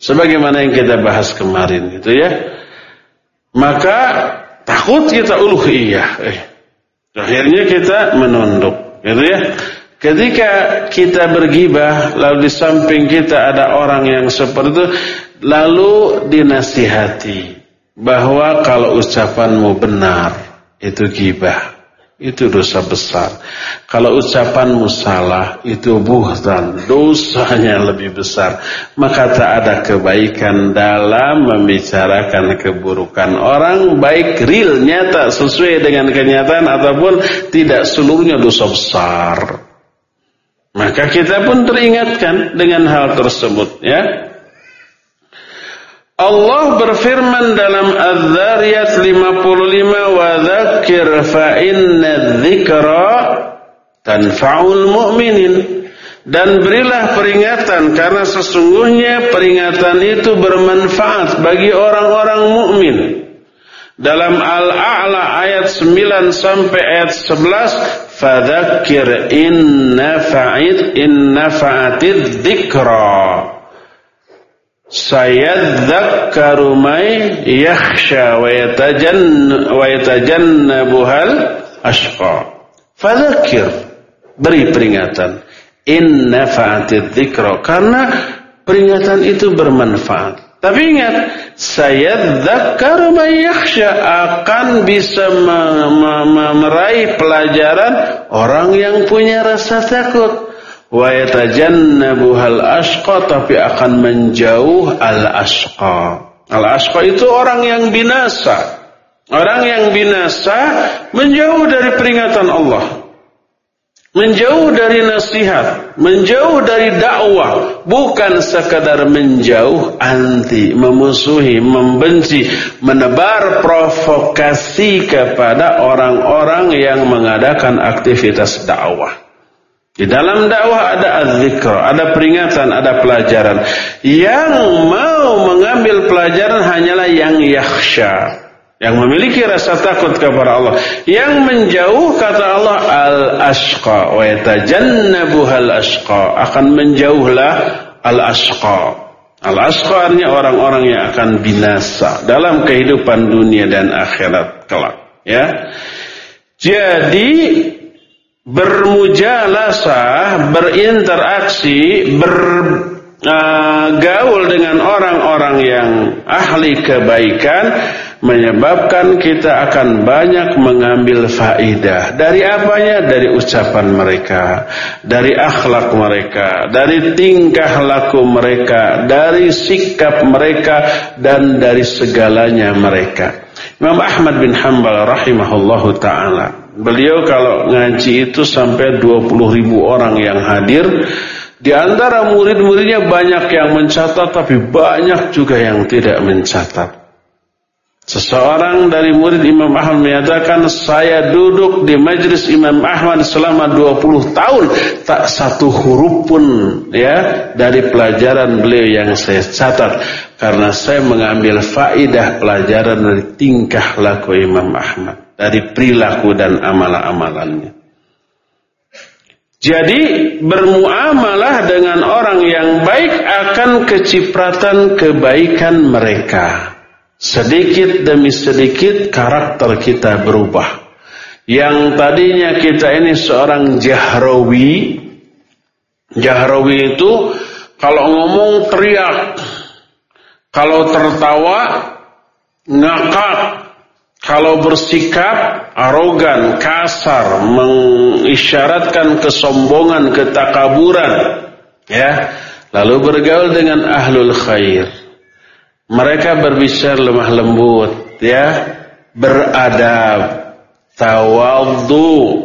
Sebagaimana yang kita bahas kemarin gitu ya. Maka takut kita uluhiyah. Eh, akhirnya kita menunduk, gitu ya. Ketika kita bergibah, lalu di samping kita ada orang yang seperti itu, lalu dinasihati bahwa kalau ucapanmu benar, itu gibah. Itu dosa besar. Kalau ucapanmu salah, itu buhtan. Dosanya lebih besar. Maka tak ada kebaikan dalam membicarakan keburukan orang. Baik real, nyata, sesuai dengan kenyataan. Ataupun tidak seluruhnya dosa besar. Maka kita pun teringatkan dengan hal tersebut ya. Allah berfirman dalam Az-Zariyat 55 wa dzakir fa inna dzikra tanfa'ul mu'minin dan berilah peringatan karena sesungguhnya peringatan itu bermanfaat bagi orang-orang mukmin. Dalam Al-A'la ayat 9 sampai ayat 11 Fadzakir in nafa'id in nafa'atid dzikra. Sayadzakkaru may yakhsha wa yatajanna wa yatajannabuhal ashqa. Fadzakir beri peringatan in nafa'atid dzikra karena peringatan itu bermanfaat. Tapi ingat, saya zakar yakhsha akan bisa meraih pelajaran orang yang punya rasa takut. Wa yatajannabuhal ashqa tapi akan menjauh al ashqa. Al ashqa itu orang yang binasa. Orang yang binasa menjauh dari peringatan Allah. Menjauh dari nasihat, menjauh dari dakwah, bukan sekadar menjauh anti, memusuhi, membenci, menebar provokasi kepada orang-orang yang mengadakan aktivitas dakwah. Di dalam dakwah ada az-zikr, ada peringatan, ada pelajaran. Yang mau mengambil pelajaran hanyalah yang yakhsha yang memiliki rasa takut kepada Allah. Yang menjauh kata Allah al-ashqa wa yatajannabuhal ashqa akan menjauhlah al-ashqa. Al-ashqa artinya orang-orang yang akan binasa dalam kehidupan dunia dan akhirat kelak ya. Jadi bermujalasah berinteraksi bergaul dengan orang-orang yang ahli kebaikan menyebabkan kita akan banyak mengambil faidah. Dari apanya? Dari ucapan mereka dari akhlak mereka dari tingkah laku mereka dari sikap mereka dan dari segalanya mereka. Imam Ahmad bin Hanbal rahimahullahu taala beliau kalau ngaji itu sampai 20 ribu orang yang hadir. Di antara murid-muridnya banyak yang mencatat tapi banyak juga yang tidak mencatat. Seseorang dari murid Imam Ahmad menyatakan saya duduk di majlis Imam Ahmad selama 20 tahun. Tak satu huruf pun ya dari pelajaran beliau yang saya catat karena saya mengambil faidah pelajaran dari tingkah laku Imam Ahmad dari perilaku dan amalan-amalannya. Jadi bermuamalah dengan orang yang baik akan kecipratan kebaikan mereka. Sedikit demi sedikit karakter kita berubah. Yang tadinya kita ini seorang jahrawi. Jahrawi itu kalau ngomong teriak. Kalau tertawa ngakak. Kalau bersikap arogan, kasar, mengisyaratkan kesombongan, ketakaburan, ya, lalu bergaul dengan ahlul khair. Mereka berbicara lemah lembut, ya, beradab, tawadhu,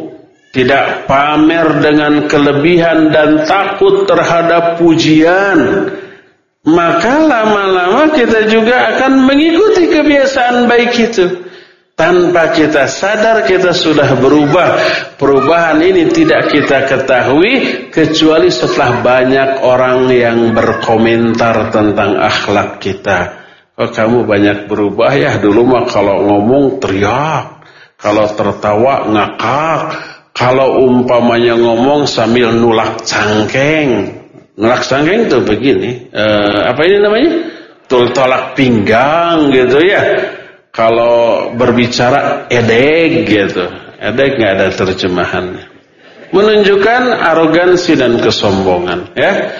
tidak pamer dengan kelebihan dan takut terhadap pujian. Maka lama-lama kita juga akan mengikuti kebiasaan baik itu. Tanpa kita sadar kita sudah berubah. Perubahan ini tidak kita ketahui kecuali setelah banyak orang yang berkomentar tentang akhlak kita. Oh kamu banyak berubah ya dulu mah kalau ngomong teriak, kalau tertawa ngakak, kalau umpamanya ngomong sambil nulak cangkeng. Cangkeng tuh begini, uh, apa ini namanya? Tul tolak pinggang gitu ya kalau berbicara edeg gitu. Edeg nggak ada terjemahannya. Menunjukkan arogansi dan kesombongan, ya.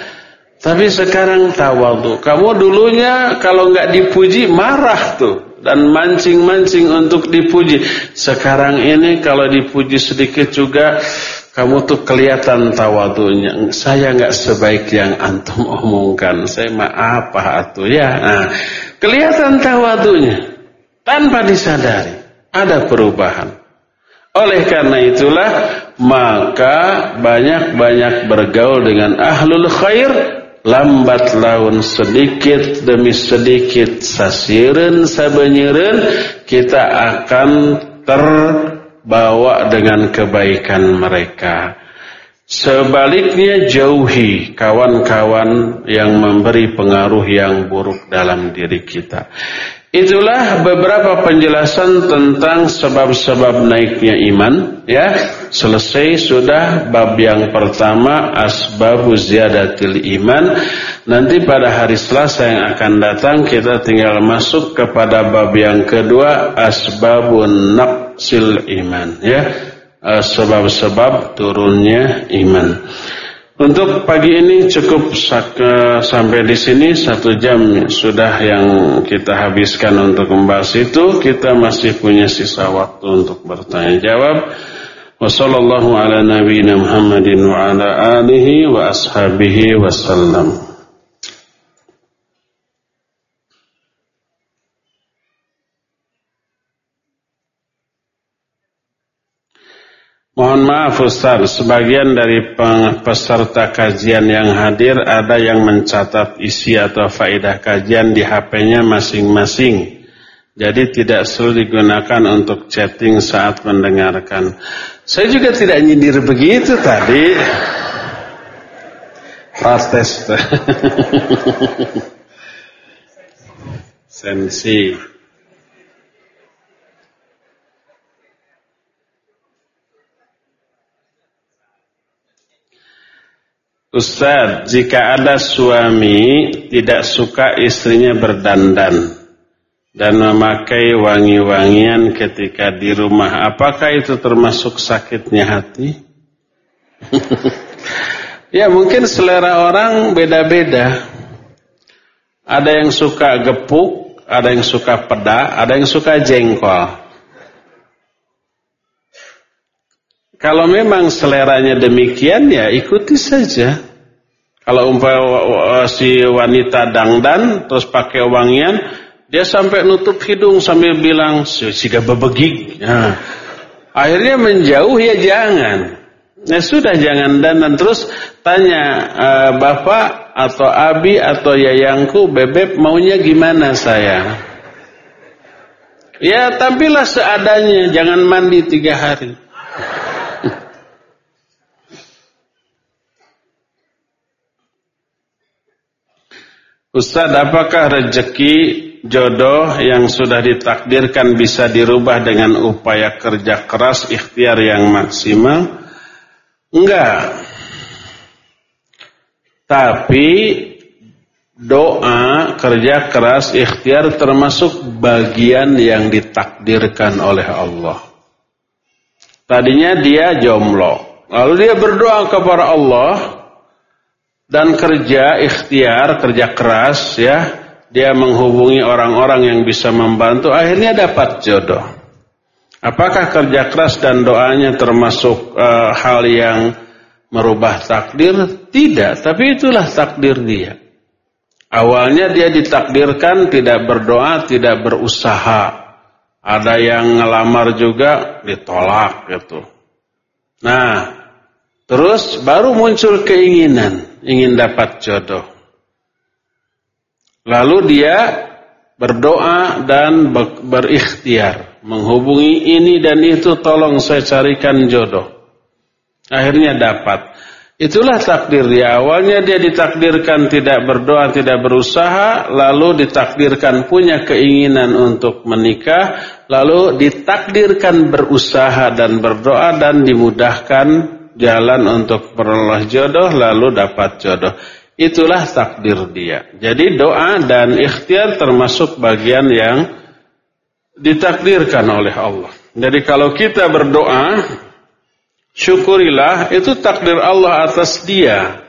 Tapi sekarang tawadu. Kamu dulunya kalau nggak dipuji marah tuh dan mancing-mancing untuk dipuji. Sekarang ini kalau dipuji sedikit juga kamu tuh kelihatan tawadunya. Saya nggak sebaik yang antum omongkan. Saya maaf apa atuh ya. Nah, kelihatan tawadunya tanpa disadari ada perubahan. Oleh karena itulah maka banyak-banyak bergaul dengan ahlul khair lambat laun sedikit demi sedikit sasiren sabanyiren kita akan terbawa dengan kebaikan mereka. Sebaliknya jauhi kawan-kawan yang memberi pengaruh yang buruk dalam diri kita. Itulah beberapa penjelasan tentang sebab-sebab naiknya iman ya. Selesai sudah bab yang pertama asbabu ziyadatil iman. Nanti pada hari Selasa yang akan datang kita tinggal masuk kepada bab yang kedua asbabun naqsil iman ya. Sebab-sebab turunnya iman. Untuk pagi ini cukup sampai di sini satu jam sudah yang kita habiskan untuk membahas itu. Kita masih punya sisa waktu untuk bertanya jawab. Wassalamualaikum warahmatullahi Muhammadin wa ala alihi wa ashabihi wasallam. Mohon maaf Ustaz, sebagian dari peserta kajian yang hadir ada yang mencatat isi atau faedah kajian di HP-nya masing-masing. Jadi tidak selalu digunakan untuk chatting saat mendengarkan. Saya juga tidak nyindir begitu tadi. Protes. Sensi. Ustaz, jika ada suami tidak suka istrinya berdandan dan memakai wangi-wangian ketika di rumah, apakah itu termasuk sakitnya hati? ya mungkin selera orang beda-beda. Ada yang suka gepuk, ada yang suka peda, ada yang suka jengkol. Kalau memang seleranya demikian ya ikuti saja. Kalau umpama si wanita dangdan terus pakai wangian, dia sampai nutup hidung sambil bilang siga bebegik. Nah, akhirnya menjauh ya jangan. Nah sudah jangan dandan terus tanya e, bapak atau abi atau yayangku bebek maunya gimana saya? Ya tampillah seadanya, jangan mandi tiga hari. Ustaz, apakah rezeki jodoh yang sudah ditakdirkan bisa dirubah dengan upaya kerja keras ikhtiar yang maksimal? Enggak. Tapi doa, kerja keras, ikhtiar termasuk bagian yang ditakdirkan oleh Allah. Tadinya dia jomblo. Lalu dia berdoa kepada Allah dan kerja ikhtiar, kerja keras ya, dia menghubungi orang-orang yang bisa membantu, akhirnya dapat jodoh. Apakah kerja keras dan doanya termasuk uh, hal yang merubah takdir? Tidak, tapi itulah takdir dia. Awalnya dia ditakdirkan tidak berdoa, tidak berusaha. Ada yang ngelamar juga ditolak gitu. Nah, terus baru muncul keinginan ingin dapat jodoh. Lalu dia berdoa dan berikhtiar. Menghubungi ini dan itu tolong saya carikan jodoh. Akhirnya dapat. Itulah takdir dia. Awalnya dia ditakdirkan tidak berdoa, tidak berusaha. Lalu ditakdirkan punya keinginan untuk menikah. Lalu ditakdirkan berusaha dan berdoa dan dimudahkan jalan untuk peroleh jodoh lalu dapat jodoh. Itulah takdir dia. Jadi doa dan ikhtiar termasuk bagian yang ditakdirkan oleh Allah. Jadi kalau kita berdoa, syukurilah itu takdir Allah atas dia.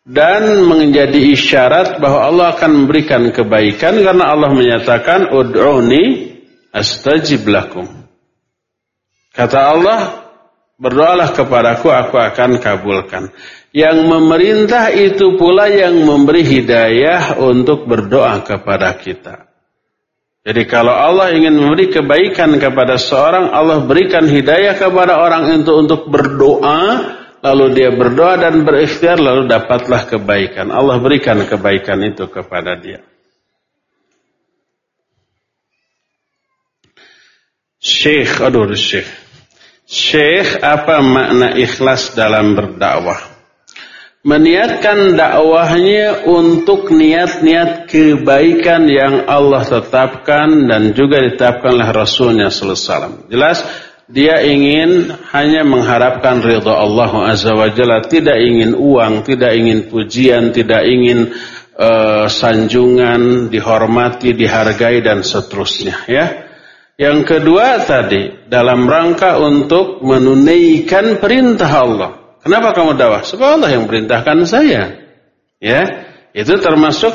Dan menjadi isyarat bahwa Allah akan memberikan kebaikan karena Allah menyatakan ud'uni astajib lakum. Kata Allah, Berdoalah kepadaku, aku akan kabulkan. Yang memerintah itu pula yang memberi hidayah untuk berdoa kepada kita. Jadi kalau Allah ingin memberi kebaikan kepada seorang, Allah berikan hidayah kepada orang itu untuk berdoa, lalu dia berdoa dan berikhtiar, lalu dapatlah kebaikan. Allah berikan kebaikan itu kepada dia. Syekh, aduh Syekh. Syekh, apa makna ikhlas dalam berdakwah? Meniatkan dakwahnya untuk niat-niat kebaikan yang Allah tetapkan dan juga ditetapkan oleh Rasulnya SAW. Jelas, dia ingin hanya mengharapkan ridha Allah Azza wa Jalla, tidak ingin uang, tidak ingin pujian, tidak ingin uh, sanjungan, dihormati, dihargai dan seterusnya ya. Yang kedua tadi dalam rangka untuk menunaikan perintah Allah. Kenapa kamu dakwah? Sebab Allah yang perintahkan saya. Ya, itu termasuk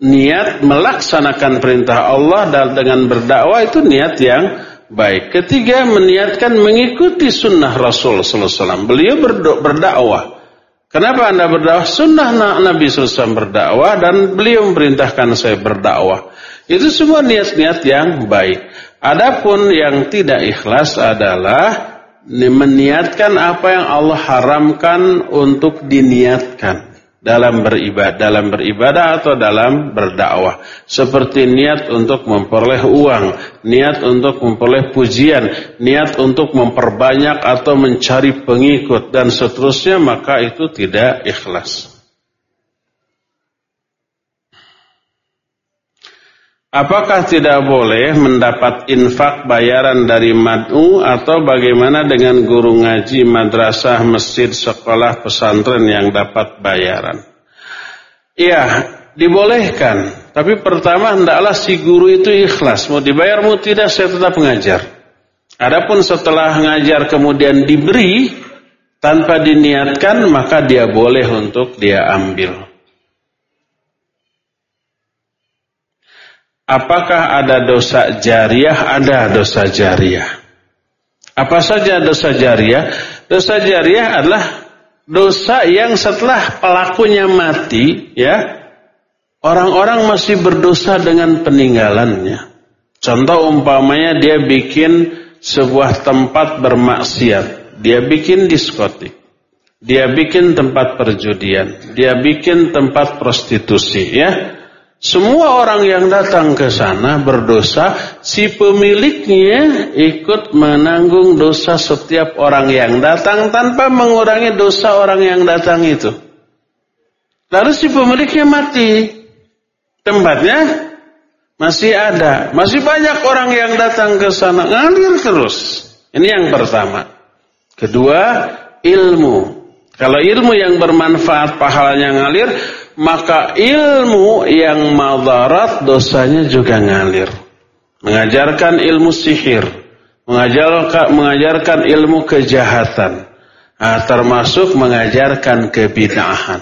niat melaksanakan perintah Allah dan dengan berdakwah itu niat yang baik. Ketiga meniatkan mengikuti sunnah Rasul Sallallahu Alaihi Wasallam. Beliau berdakwah. Kenapa anda berdakwah? Sunnah Nabi SAW berdakwah dan beliau memerintahkan saya berdakwah. Itu semua niat-niat yang baik. Adapun yang tidak ikhlas adalah meniatkan apa yang Allah haramkan untuk diniatkan dalam beribadah, dalam beribadah atau dalam berdakwah. Seperti niat untuk memperoleh uang, niat untuk memperoleh pujian, niat untuk memperbanyak atau mencari pengikut dan seterusnya maka itu tidak ikhlas. Apakah tidak boleh mendapat infak bayaran dari mad'u atau bagaimana dengan guru ngaji, madrasah, masjid, sekolah, pesantren yang dapat bayaran? Iya, dibolehkan. Tapi pertama hendaklah si guru itu ikhlas. Mau dibayar mau tidak saya tetap mengajar. Adapun setelah mengajar kemudian diberi tanpa diniatkan maka dia boleh untuk dia ambil. Apakah ada dosa jariah? Ada dosa jariah. Apa saja dosa jariah? Dosa jariah adalah dosa yang setelah pelakunya mati, ya, orang-orang masih berdosa dengan peninggalannya. Contoh umpamanya dia bikin sebuah tempat bermaksiat, dia bikin diskotik, dia bikin tempat perjudian, dia bikin tempat prostitusi, ya Semua orang yang datang ke sana berdosa, si pemiliknya ikut menanggung dosa setiap orang yang datang tanpa mengurangi dosa orang yang datang itu. Lalu si pemiliknya mati. Tempatnya masih ada. Masih banyak orang yang datang ke sana. Ngalir terus. Ini yang pertama. Kedua, ilmu. Kalau ilmu yang bermanfaat pahalanya ngalir, maka ilmu yang madarat dosanya juga ngalir. Mengajarkan ilmu sihir, mengajarkan, mengajarkan ilmu kejahatan, nah, termasuk mengajarkan kebid'ahan.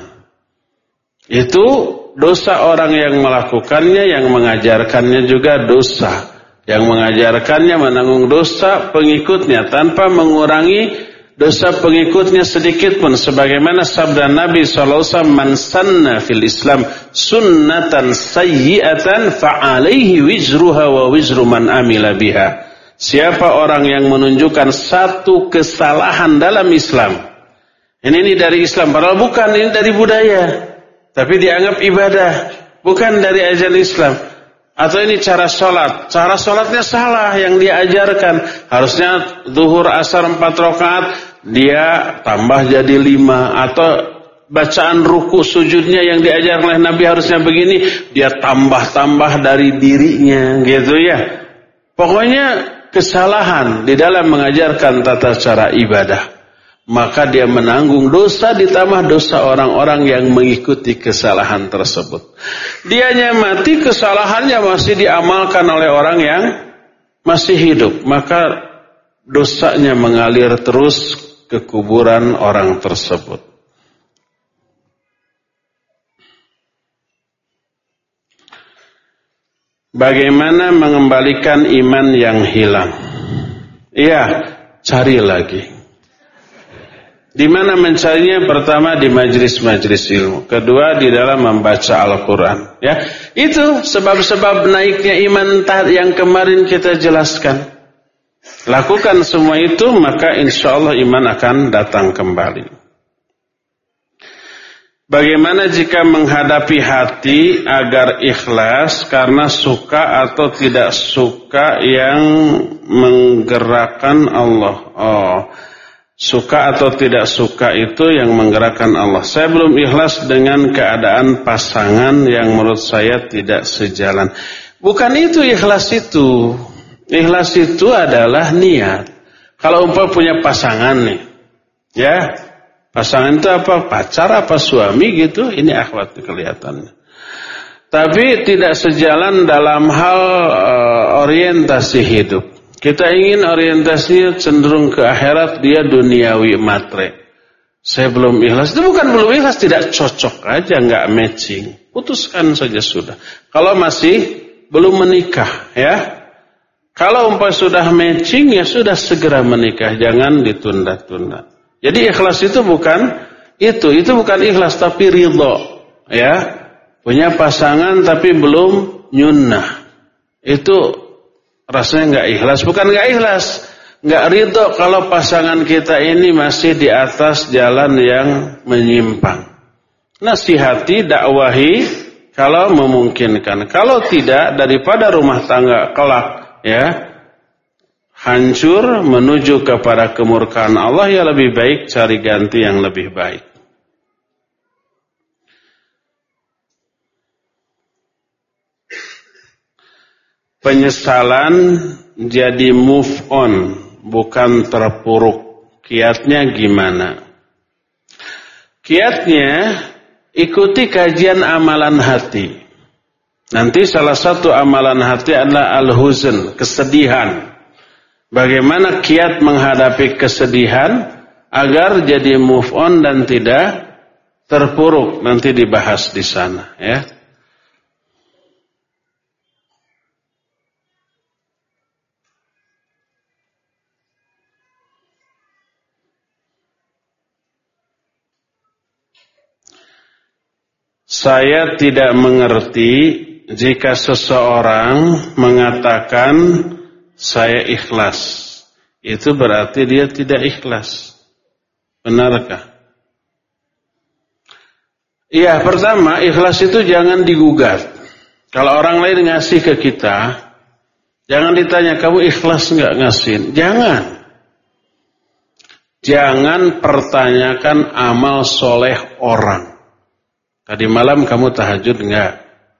Itu dosa orang yang melakukannya, yang mengajarkannya juga dosa. Yang mengajarkannya menanggung dosa pengikutnya tanpa mengurangi dosa pengikutnya sedikit pun sebagaimana sabda Nabi SAW man sanna fil Islam sunnatan sayyi'atan fa'alaihi wizruha wa wizru man amila biha. Siapa orang yang menunjukkan satu kesalahan dalam Islam ini, ini dari Islam padahal bukan ini dari budaya tapi dianggap ibadah bukan dari ajaran Islam atau ini cara sholat. Cara sholatnya salah yang diajarkan. Harusnya zuhur asar empat rakaat dia tambah jadi lima. Atau bacaan ruku sujudnya yang diajarkan oleh Nabi harusnya begini. Dia tambah-tambah dari dirinya gitu ya. Pokoknya kesalahan di dalam mengajarkan tata cara ibadah maka dia menanggung dosa ditambah dosa orang-orang yang mengikuti kesalahan tersebut. Dianya mati, kesalahannya masih diamalkan oleh orang yang masih hidup, maka dosanya mengalir terus ke kuburan orang tersebut. Bagaimana mengembalikan iman yang hilang? Iya, cari lagi. Di mana mencarinya? Pertama di majlis-majlis ilmu. Kedua di dalam membaca Al-Quran. Ya, itu sebab-sebab naiknya iman yang kemarin kita jelaskan. Lakukan semua itu maka insya Allah iman akan datang kembali. Bagaimana jika menghadapi hati agar ikhlas karena suka atau tidak suka yang menggerakkan Allah? Oh, Suka atau tidak suka itu yang menggerakkan Allah. Saya belum ikhlas dengan keadaan pasangan yang menurut saya tidak sejalan. Bukan itu ikhlas itu. Ikhlas itu adalah niat. Kalau umpah punya pasangan nih. Ya. Pasangan itu apa? Pacar apa suami gitu. Ini akhwat kelihatannya. Tapi tidak sejalan dalam hal uh, orientasi hidup. Kita ingin orientasinya cenderung ke akhirat, dia duniawi matre. Saya belum ikhlas. Itu bukan belum ikhlas, tidak cocok aja, nggak matching. Putuskan saja sudah. Kalau masih belum menikah, ya. Kalau umpah sudah matching, ya sudah segera menikah. Jangan ditunda-tunda. Jadi ikhlas itu bukan itu. Itu bukan ikhlas, tapi ridho. Ya. Punya pasangan tapi belum nyunnah. Itu rasanya nggak ikhlas, bukan nggak ikhlas, nggak ridho kalau pasangan kita ini masih di atas jalan yang menyimpang. Nasihati, dakwahi kalau memungkinkan. Kalau tidak daripada rumah tangga kelak ya hancur menuju kepada kemurkaan Allah ya lebih baik cari ganti yang lebih baik. Penyesalan jadi move on, bukan terpuruk. Kiatnya gimana? Kiatnya ikuti kajian amalan hati. Nanti salah satu amalan hati adalah al-huzn, kesedihan. Bagaimana kiat menghadapi kesedihan agar jadi move on dan tidak terpuruk. Nanti dibahas di sana ya. Saya tidak mengerti jika seseorang mengatakan saya ikhlas. Itu berarti dia tidak ikhlas. Benarkah? Iya, pertama ikhlas itu jangan digugat. Kalau orang lain ngasih ke kita, jangan ditanya kamu ikhlas nggak ngasih. Jangan. Jangan pertanyakan amal soleh orang. Tadi malam kamu tahajud nggak?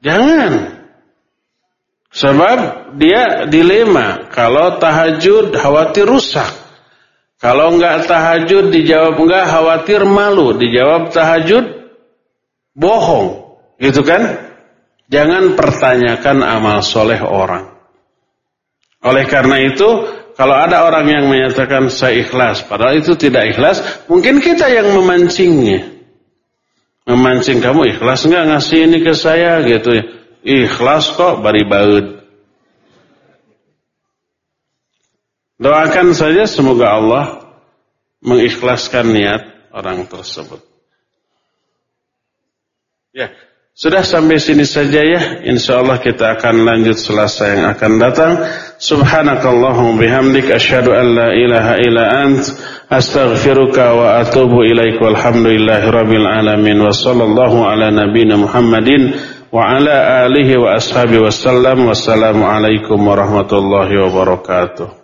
Jangan. Sebab dia dilema. Kalau tahajud khawatir rusak. Kalau nggak tahajud dijawab nggak khawatir malu. Dijawab tahajud bohong. Gitu kan? Jangan pertanyakan amal soleh orang. Oleh karena itu, kalau ada orang yang menyatakan saya ikhlas, padahal itu tidak ikhlas, mungkin kita yang memancingnya. Memancing kamu ikhlas nggak ngasih ini ke saya gitu ya. Ikhlas kok bari baud. Doakan saja semoga Allah mengikhlaskan niat orang tersebut. Ya. Sudah sampai sini saja ya. Insya Allah kita akan lanjut selasa yang akan datang. Subhanakallahum bihamdik asyhadu an la ilaha illa ant astaghfiruka wa atubu ilaik walhamdulillahi rabbil alamin wa sallallahu ala nabiyyina Muhammadin wa ala alihi wa ashabi wasallam wassalamu alaikum warahmatullahi wabarakatuh.